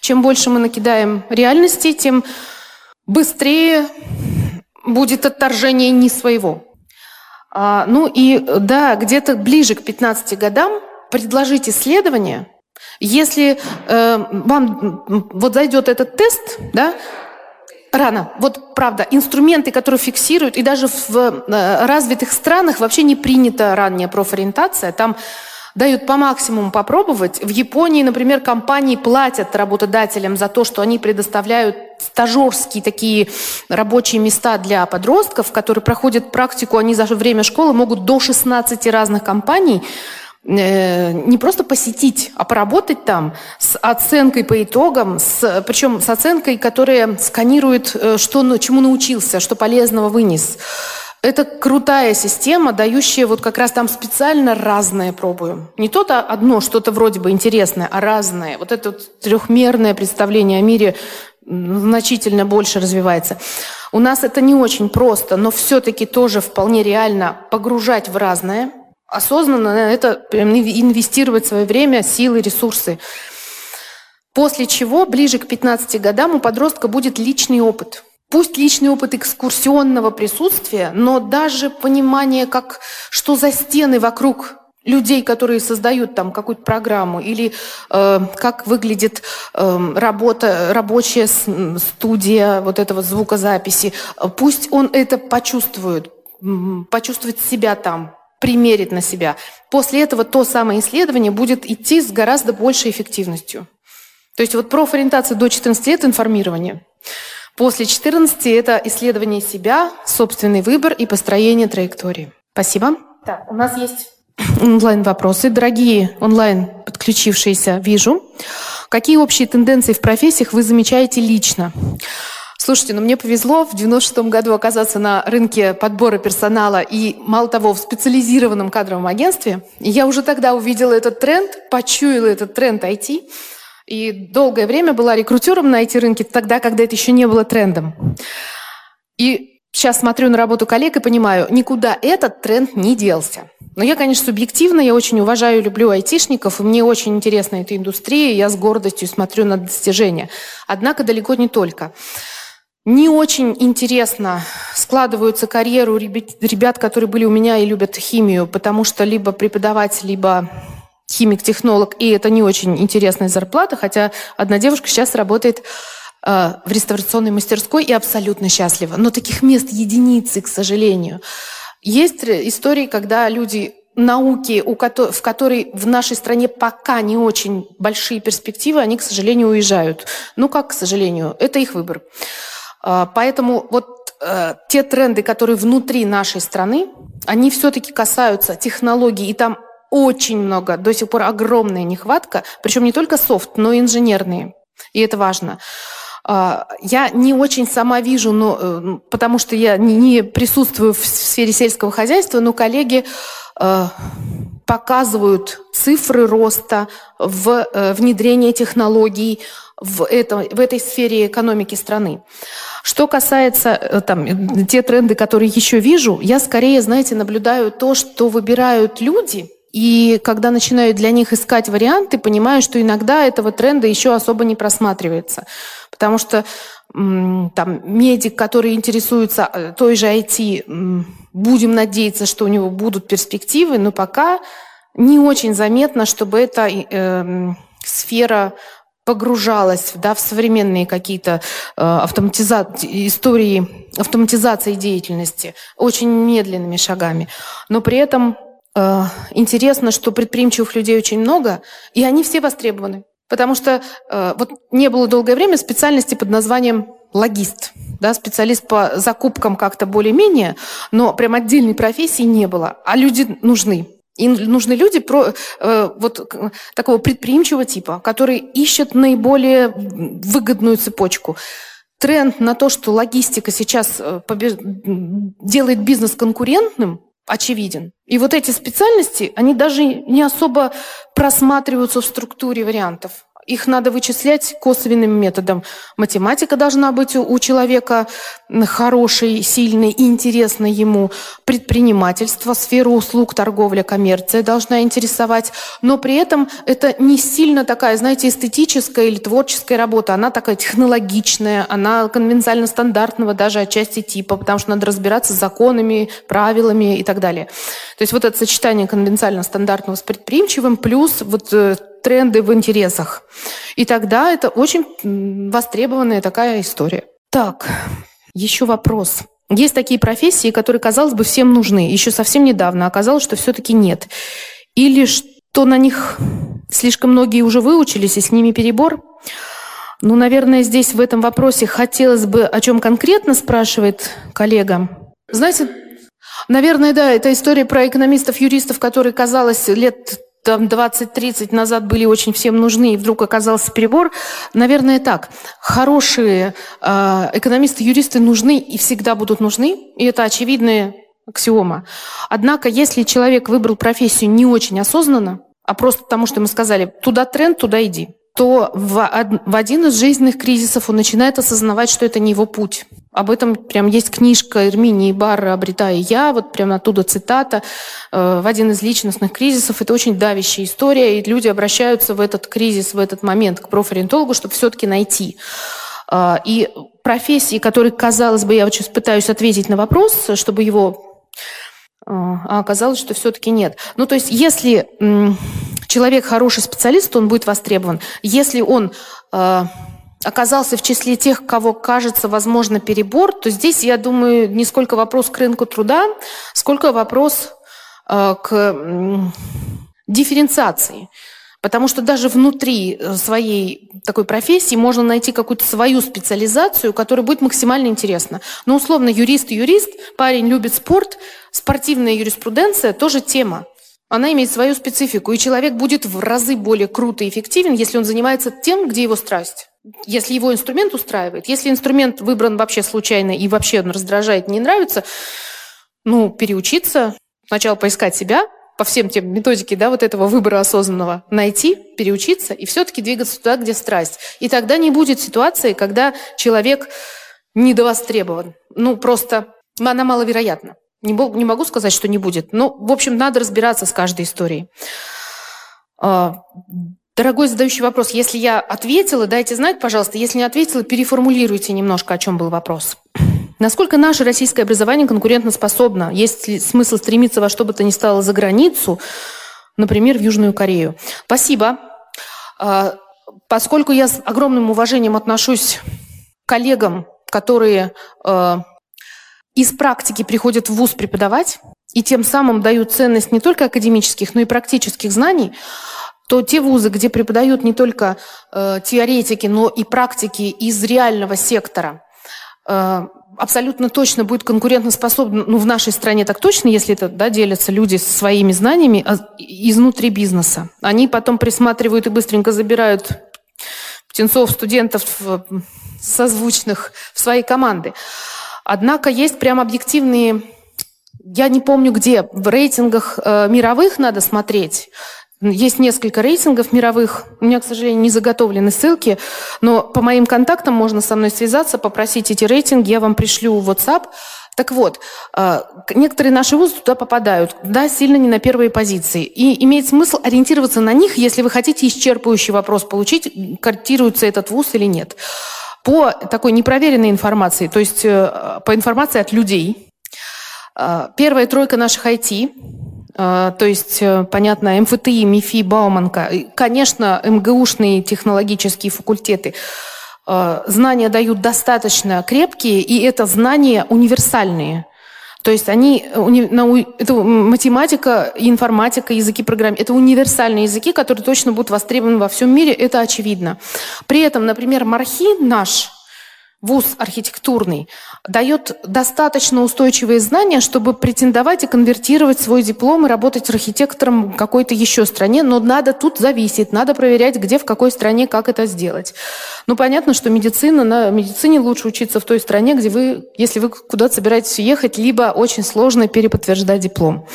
Speaker 2: Чем больше мы накидаем реальности, тем быстрее будет отторжение не своего. А, ну и да, где-то ближе к 15 годам предложить исследование – если э, вам вот зайдет этот тест, да, рано. Вот правда, инструменты, которые фиксируют, и даже в э, развитых странах вообще не принята ранняя профориентация. Там дают по максимуму попробовать. В Японии, например, компании платят работодателям за то, что они предоставляют стажерские такие рабочие места для подростков, которые проходят практику, они за время школы могут до 16 разных компаний не просто посетить, а поработать там с оценкой по итогам, с, причем с оценкой, которая сканирует, э, что, чему научился, что полезного вынес. Это крутая система, дающая вот как раз там специально разное пробуем. Не то-то одно, что-то вроде бы интересное, а разное. Вот это вот трехмерное представление о мире значительно больше развивается. У нас это не очень просто, но все-таки тоже вполне реально погружать в разное – осознанно на это инвестировать свое время, силы, ресурсы. После чего ближе к 15 годам у подростка будет личный опыт. Пусть личный опыт экскурсионного присутствия, но даже понимание, как, что за стены вокруг людей, которые создают там какую-то программу, или э, как выглядит э, работа, рабочая студия вот этого звукозаписи. Пусть он это почувствует, почувствует себя там, примерить на себя. После этого то самое исследование будет идти с гораздо большей эффективностью. То есть вот профориентация до 14 лет – информирование. После 14 – это исследование себя, собственный выбор и построение траектории. Спасибо. Так, у нас есть онлайн-вопросы. Дорогие онлайн подключившиеся, вижу. Какие общие тенденции в профессиях вы замечаете лично? Слушайте, ну мне повезло в 96 году оказаться на рынке подбора персонала и, мало того, в специализированном кадровом агентстве. И я уже тогда увидела этот тренд, почуяла этот тренд IT. И долгое время была рекрутером на IT-рынке, тогда, когда это еще не было трендом. И сейчас смотрю на работу коллег и понимаю, никуда этот тренд не делся. Но я, конечно, субъективно, я очень уважаю и люблю айтишников, и мне очень интересна эта индустрия, и я с гордостью смотрю на достижения. Однако далеко не только. Не очень интересно складываются карьеру ребят, которые были у меня и любят химию, потому что либо преподаватель, либо химик-технолог, и это не очень интересная зарплата, хотя одна девушка сейчас работает э, в реставрационной мастерской и абсолютно счастлива. Но таких мест единицы, к сожалению. Есть истории, когда люди науки, в которой в нашей стране пока не очень большие перспективы, они, к сожалению, уезжают. Ну как, к сожалению, это их выбор. А, поэтому вот э, те тренды, которые внутри нашей страны, они все-таки касаются технологий, и там очень много, до сих пор огромная нехватка, причем не только софт, но и инженерные. И это важно. А, я не очень сама вижу, но, э, потому что я не присутствую в сфере сельского хозяйства, но коллеги э, показывают цифры роста в внедрении технологий в, этом, в этой сфере экономики страны. Что касается там, те тренды, которые еще вижу, я скорее, знаете, наблюдаю то, что выбирают люди – и когда начинаю для них искать варианты, понимаю, что иногда этого тренда еще особо не просматривается. Потому что там медик, который интересуется э, той же IT, будем надеяться, что у него будут перспективы, но пока не очень заметно, чтобы эта э, сфера погружалась да, в современные какие-то э, автоматиза... истории автоматизации деятельности очень медленными шагами. Но при этом Э, интересно, что предприимчивых людей очень много, и они все востребованы. Потому что э, вот не было долгое время специальности под названием логист, да, специалист по закупкам как-то более-менее, но прям отдельной профессии не было, а люди нужны. И нужны люди про, э, вот такого предприимчивого типа, которые ищут наиболее выгодную цепочку. Тренд на то, что логистика сейчас э, делает бизнес конкурентным, очевиден. И вот эти специальности, они даже не особо просматриваются в структуре вариантов. Их надо вычислять косвенным методом. Математика должна быть у человека хорошей, сильной и интересной ему. Предпринимательство, сфера услуг, торговля, коммерция должна интересовать. Но при этом это не сильно такая, знаете, эстетическая или творческая работа. Она такая технологичная, она конвенциально-стандартного даже отчасти типа, потому что надо разбираться с законами, правилами и так далее. То есть вот это сочетание конвенциально-стандартного с предприимчивым плюс вот э, тренды в интересах. И тогда это очень востребованная такая история. Так, еще вопрос. Есть такие профессии, которые, казалось бы, всем нужны. Еще совсем недавно оказалось, что все-таки нет. Или что на них слишком многие уже выучились, и с ними перебор. Ну, наверное, здесь в этом вопросе хотелось бы, о чем конкретно спрашивает коллега. Знаете, наверное, да, это история про экономистов, юристов, которые, казалось, лет там 20-30 назад были очень всем нужны, и вдруг оказался перебор. Наверное, так. Хорошие э, экономисты, юристы нужны и всегда будут нужны, и это очевидная аксиома. Однако, если человек выбрал профессию не очень осознанно, а просто потому, что мы сказали, туда тренд, туда иди, то в, в один из жизненных кризисов он начинает осознавать, что это не его путь. Об этом прям есть книжка Эрминии Барра «Обретая я», вот прям оттуда цитата. Э, в один из личностных кризисов это очень давящая история, и люди обращаются в этот кризис, в этот момент к профориентологу, чтобы все-таки найти. Э, и профессии, которые, казалось бы, я вот сейчас пытаюсь ответить на вопрос, чтобы его э, а оказалось, что все-таки нет. Ну, то есть, если человек хороший специалист, он будет востребован. Если он э, оказался в числе тех, кого кажется, возможно, перебор, то здесь, я думаю, не сколько вопрос к рынку труда, сколько вопрос э, к э, дифференциации. Потому что даже внутри э, своей такой профессии можно найти какую-то свою специализацию, которая будет максимально интересна. Но условно юрист-юрист, парень любит спорт, спортивная юриспруденция тоже тема. Она имеет свою специфику, и человек будет в разы более круто и эффективен, если он занимается тем, где его страсть. Если его инструмент устраивает. Если инструмент выбран вообще случайно и вообще он раздражает, не нравится, ну, переучиться, сначала поискать себя, по всем тем методике, да, вот этого выбора осознанного, найти, переучиться и все-таки двигаться туда, где страсть. И тогда не будет ситуации, когда человек недовостребован. Ну, просто она маловероятна. Не, не могу сказать, что не будет. Но, в общем, надо разбираться с каждой историей. А, дорогой задающий вопрос, если я ответила, дайте знать, пожалуйста. Если не ответила, переформулируйте немножко, о чем был вопрос. Насколько наше российское образование конкурентоспособно? Есть ли смысл стремиться во что бы то ни стало за границу, например, в Южную Корею? Спасибо. А, поскольку я с огромным уважением отношусь к коллегам, которые а, из практики приходят в ВУЗ преподавать, и тем самым дают ценность не только академических, но и практических знаний, то те вузы, где преподают не только э, теоретики, но и практики из реального сектора, э, абсолютно точно будет конкурентоспособны, ну, в нашей стране так точно, если это да, делятся люди своими знаниями а, изнутри бизнеса. Они потом присматривают и быстренько забирают птенцов, студентов созвучных в своей команды. Однако есть прям объективные, я не помню где, в рейтингах э, мировых надо смотреть, есть несколько рейтингов мировых. У меня, к сожалению, не заготовлены ссылки, но по моим контактам можно со мной связаться, попросить эти рейтинги, я вам пришлю в WhatsApp. Так вот, э, некоторые наши вузы туда попадают, да, сильно не на первые позиции. И имеет смысл ориентироваться на них, если вы хотите исчерпывающий вопрос получить, картируется этот вуз или нет. По такой непроверенной информации, то есть э, по информации от людей, э, первая тройка наших IT, то есть, понятно, МФТИ, МИФИ, Бауманка, конечно, МГУшные технологические факультеты – Э, знания дают достаточно крепкие, и это знания универсальные. То есть они, это математика, информатика, языки программирования, это универсальные языки, которые точно будут востребованы во всем мире, это очевидно. При этом, например, Мархи наш, вуз архитектурный, дает достаточно устойчивые знания, чтобы претендовать и конвертировать свой диплом и работать архитектором в какой-то еще стране, но надо тут зависеть, надо проверять, где, в какой стране, как это сделать. Ну, понятно, что медицина, на медицине лучше учиться в той стране, где вы, если вы куда-то собираетесь ехать, либо очень сложно переподтверждать диплом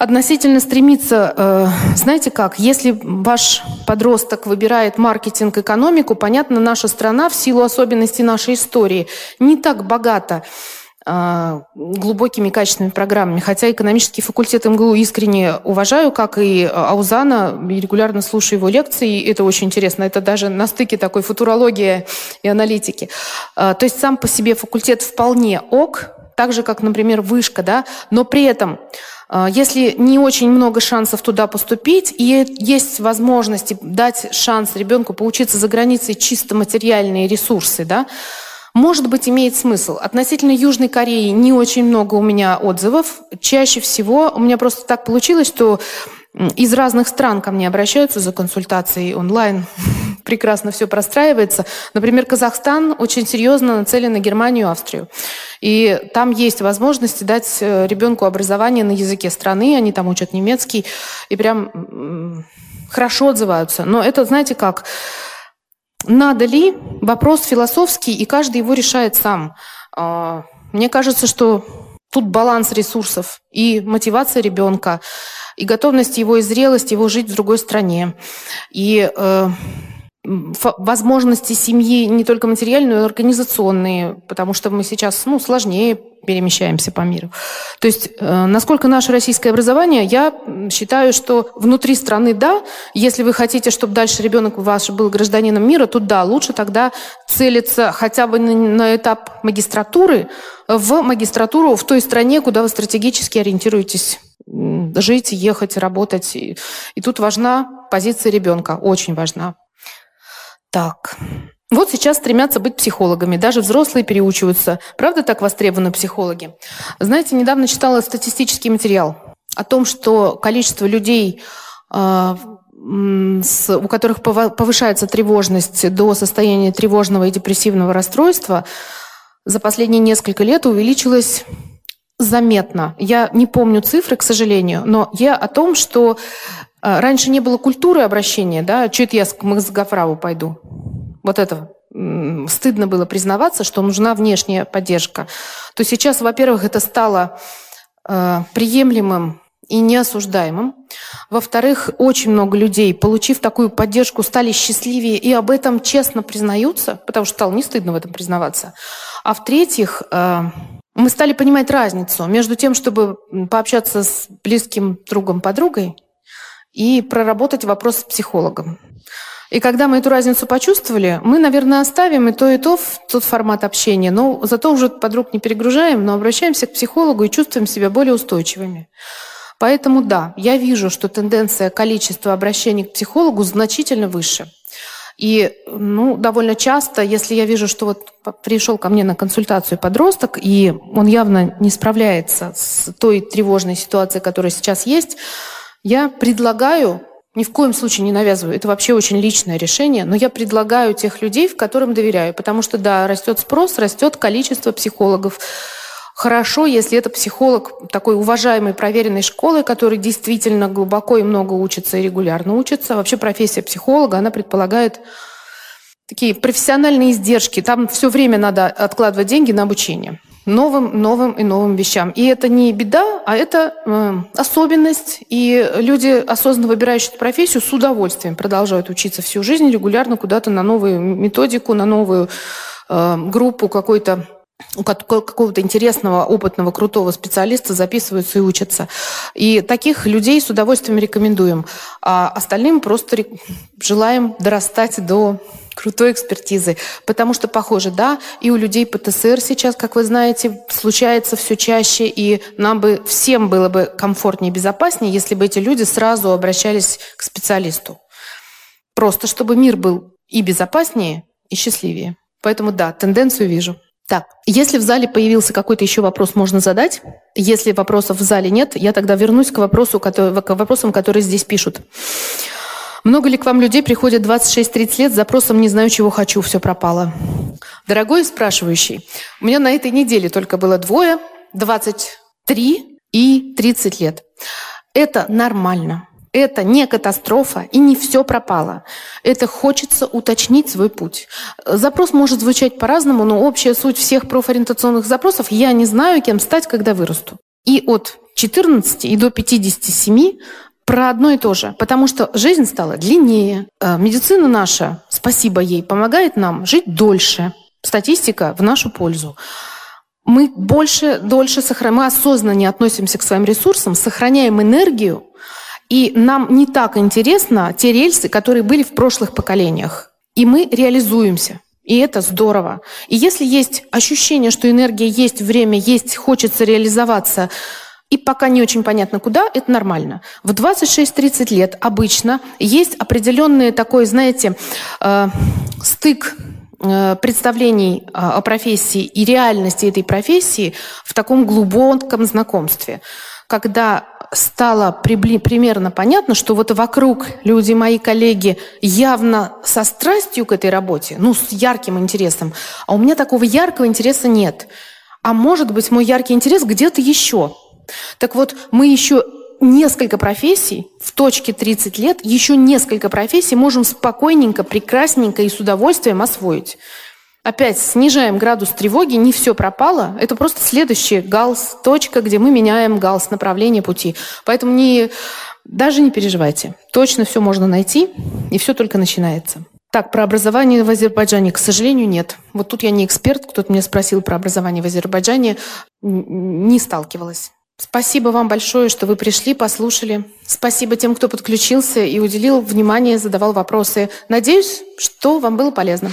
Speaker 2: относительно стремиться, э, знаете как, если ваш подросток выбирает маркетинг, экономику, понятно, наша страна в силу особенностей нашей истории не так богата э, глубокими качественными программами. Хотя экономический факультет МГУ искренне уважаю, как и Аузана, регулярно слушаю его лекции, это очень интересно. Это даже на стыке такой футурологии и аналитики. Э, то есть сам по себе факультет вполне ок, так же, как, например, вышка, да, но при этом если не очень много шансов туда поступить, и есть возможность дать шанс ребенку поучиться за границей чисто материальные ресурсы, да, может быть, имеет смысл. Относительно Южной Кореи не очень много у меня отзывов. Чаще всего у меня просто так получилось, что из разных стран ко мне обращаются за консультацией онлайн. Прекрасно все простраивается. Например, Казахстан очень серьезно нацелен на Германию и Австрию. И там есть возможность дать э, ребенку образование на языке страны. Они там учат немецкий и прям хорошо отзываются. Но это, знаете как, надо ли? Вопрос философский, и каждый его решает сам. А, мне кажется, что тут баланс ресурсов и мотивация ребенка, и готовность его и зрелость его жить в другой стране. И э, возможности семьи не только материальные, но и организационные, потому что мы сейчас ну, сложнее перемещаемся по миру. То есть, э, насколько наше российское образование, я считаю, что внутри страны да, если вы хотите, чтобы дальше ребенок ваш был гражданином мира, то да, лучше тогда целиться хотя бы на, на этап магистратуры в магистратуру в той стране, куда вы стратегически ориентируетесь жить, ехать, работать. И, и тут важна позиция ребенка, очень важна. Так. Вот сейчас стремятся быть психологами, даже взрослые переучиваются. Правда так востребованы психологи? Знаете, недавно читала статистический материал о том, что количество людей, а, у которых повышается тревожность до состояния тревожного и депрессивного расстройства, за последние несколько лет увеличилось заметно. Я не помню цифры, к сожалению, но я о том, что а, раньше не было культуры обращения, да, это я к Мазгафраву пойду? Вот это стыдно было признаваться, что нужна внешняя поддержка. То сейчас, во-первых, это стало э, приемлемым и неосуждаемым. Во-вторых, очень много людей, получив такую поддержку, стали счастливее и об этом честно признаются, потому что стало не стыдно в этом признаваться. А в-третьих, э, мы стали понимать разницу между тем, чтобы пообщаться с близким другом-подругой и проработать вопрос с психологом. И когда мы эту разницу почувствовали, мы, наверное, оставим и то, и то в тот формат общения, но зато уже подруг не перегружаем, но обращаемся к психологу и чувствуем себя более устойчивыми. Поэтому да, я вижу, что тенденция количества обращений к психологу значительно выше. И ну, довольно часто, если я вижу, что вот пришел ко мне на консультацию подросток, и он явно не справляется с той тревожной ситуацией, которая сейчас есть, я предлагаю, ни в коем случае не навязываю, это вообще очень личное решение, но я предлагаю тех людей, в которым доверяю, потому что, да, растет спрос, растет количество психологов, Хорошо, если это психолог такой уважаемой, проверенной школы, который действительно глубоко и много учится и регулярно учится. Вообще профессия психолога, она предполагает такие профессиональные издержки. Там все время надо откладывать деньги на обучение новым, новым и новым вещам. И это не беда, а это э, особенность. И люди, осознанно выбирающие эту профессию, с удовольствием продолжают учиться всю жизнь регулярно куда-то на новую методику, на новую э, группу какой-то у какого-то интересного, опытного, крутого специалиста записываются и учатся. И таких людей с удовольствием рекомендуем. А остальным просто желаем дорастать до крутой экспертизы. Потому что, похоже, да, и у людей ПТСР сейчас, как вы знаете, случается все чаще, и нам бы всем было бы комфортнее и безопаснее, если бы эти люди сразу обращались к специалисту. Просто чтобы мир был и безопаснее, и счастливее. Поэтому да, тенденцию вижу. Так, если в зале появился какой-то еще вопрос, можно задать. Если вопросов в зале нет, я тогда вернусь к, вопросу, к вопросам, которые здесь пишут. Много ли к вам людей приходят 26-30 лет с запросом «не знаю, чего хочу, все пропало»? Дорогой спрашивающий, у меня на этой неделе только было двое, 23 и 30 лет. Это нормально. Это не катастрофа и не все пропало. Это хочется уточнить свой путь. Запрос может звучать по-разному, но общая суть всех профориентационных запросов «я не знаю, кем стать, когда вырасту». И от 14 и до 57 про одно и то же, потому что жизнь стала длиннее. Э, медицина наша, спасибо ей, помогает нам жить дольше. Статистика в нашу пользу. Мы больше, дольше сохраняем, мы осознанно не относимся к своим ресурсам, сохраняем энергию, и нам не так интересно те рельсы, которые были в прошлых поколениях. И мы реализуемся. И это здорово. И если есть ощущение, что энергия есть, время есть, хочется реализоваться, и пока не очень понятно куда, это нормально. В 26-30 лет обычно есть определенный такой, знаете, э, стык э, представлений э, о профессии и реальности этой профессии в таком глубоком знакомстве, когда стало прибли, примерно понятно, что вот вокруг люди, мои коллеги, явно со страстью к этой работе, ну, с ярким интересом, а у меня такого яркого интереса нет. А может быть, мой яркий интерес где-то еще – так вот, мы еще несколько профессий, в точке 30 лет, еще несколько профессий можем спокойненько, прекрасненько и с удовольствием освоить. Опять снижаем градус тревоги, не все пропало. Это просто следующая галс, точка, где мы меняем галс, направление пути. Поэтому не, даже не переживайте. Точно все можно найти, и все только начинается. Так, про образование в Азербайджане, к сожалению, нет. Вот тут я не эксперт, кто-то меня спросил про образование в Азербайджане, не сталкивалась. Спасибо вам большое, что вы пришли, послушали. Спасибо тем, кто подключился и уделил внимание, задавал вопросы. Надеюсь, что вам было полезно.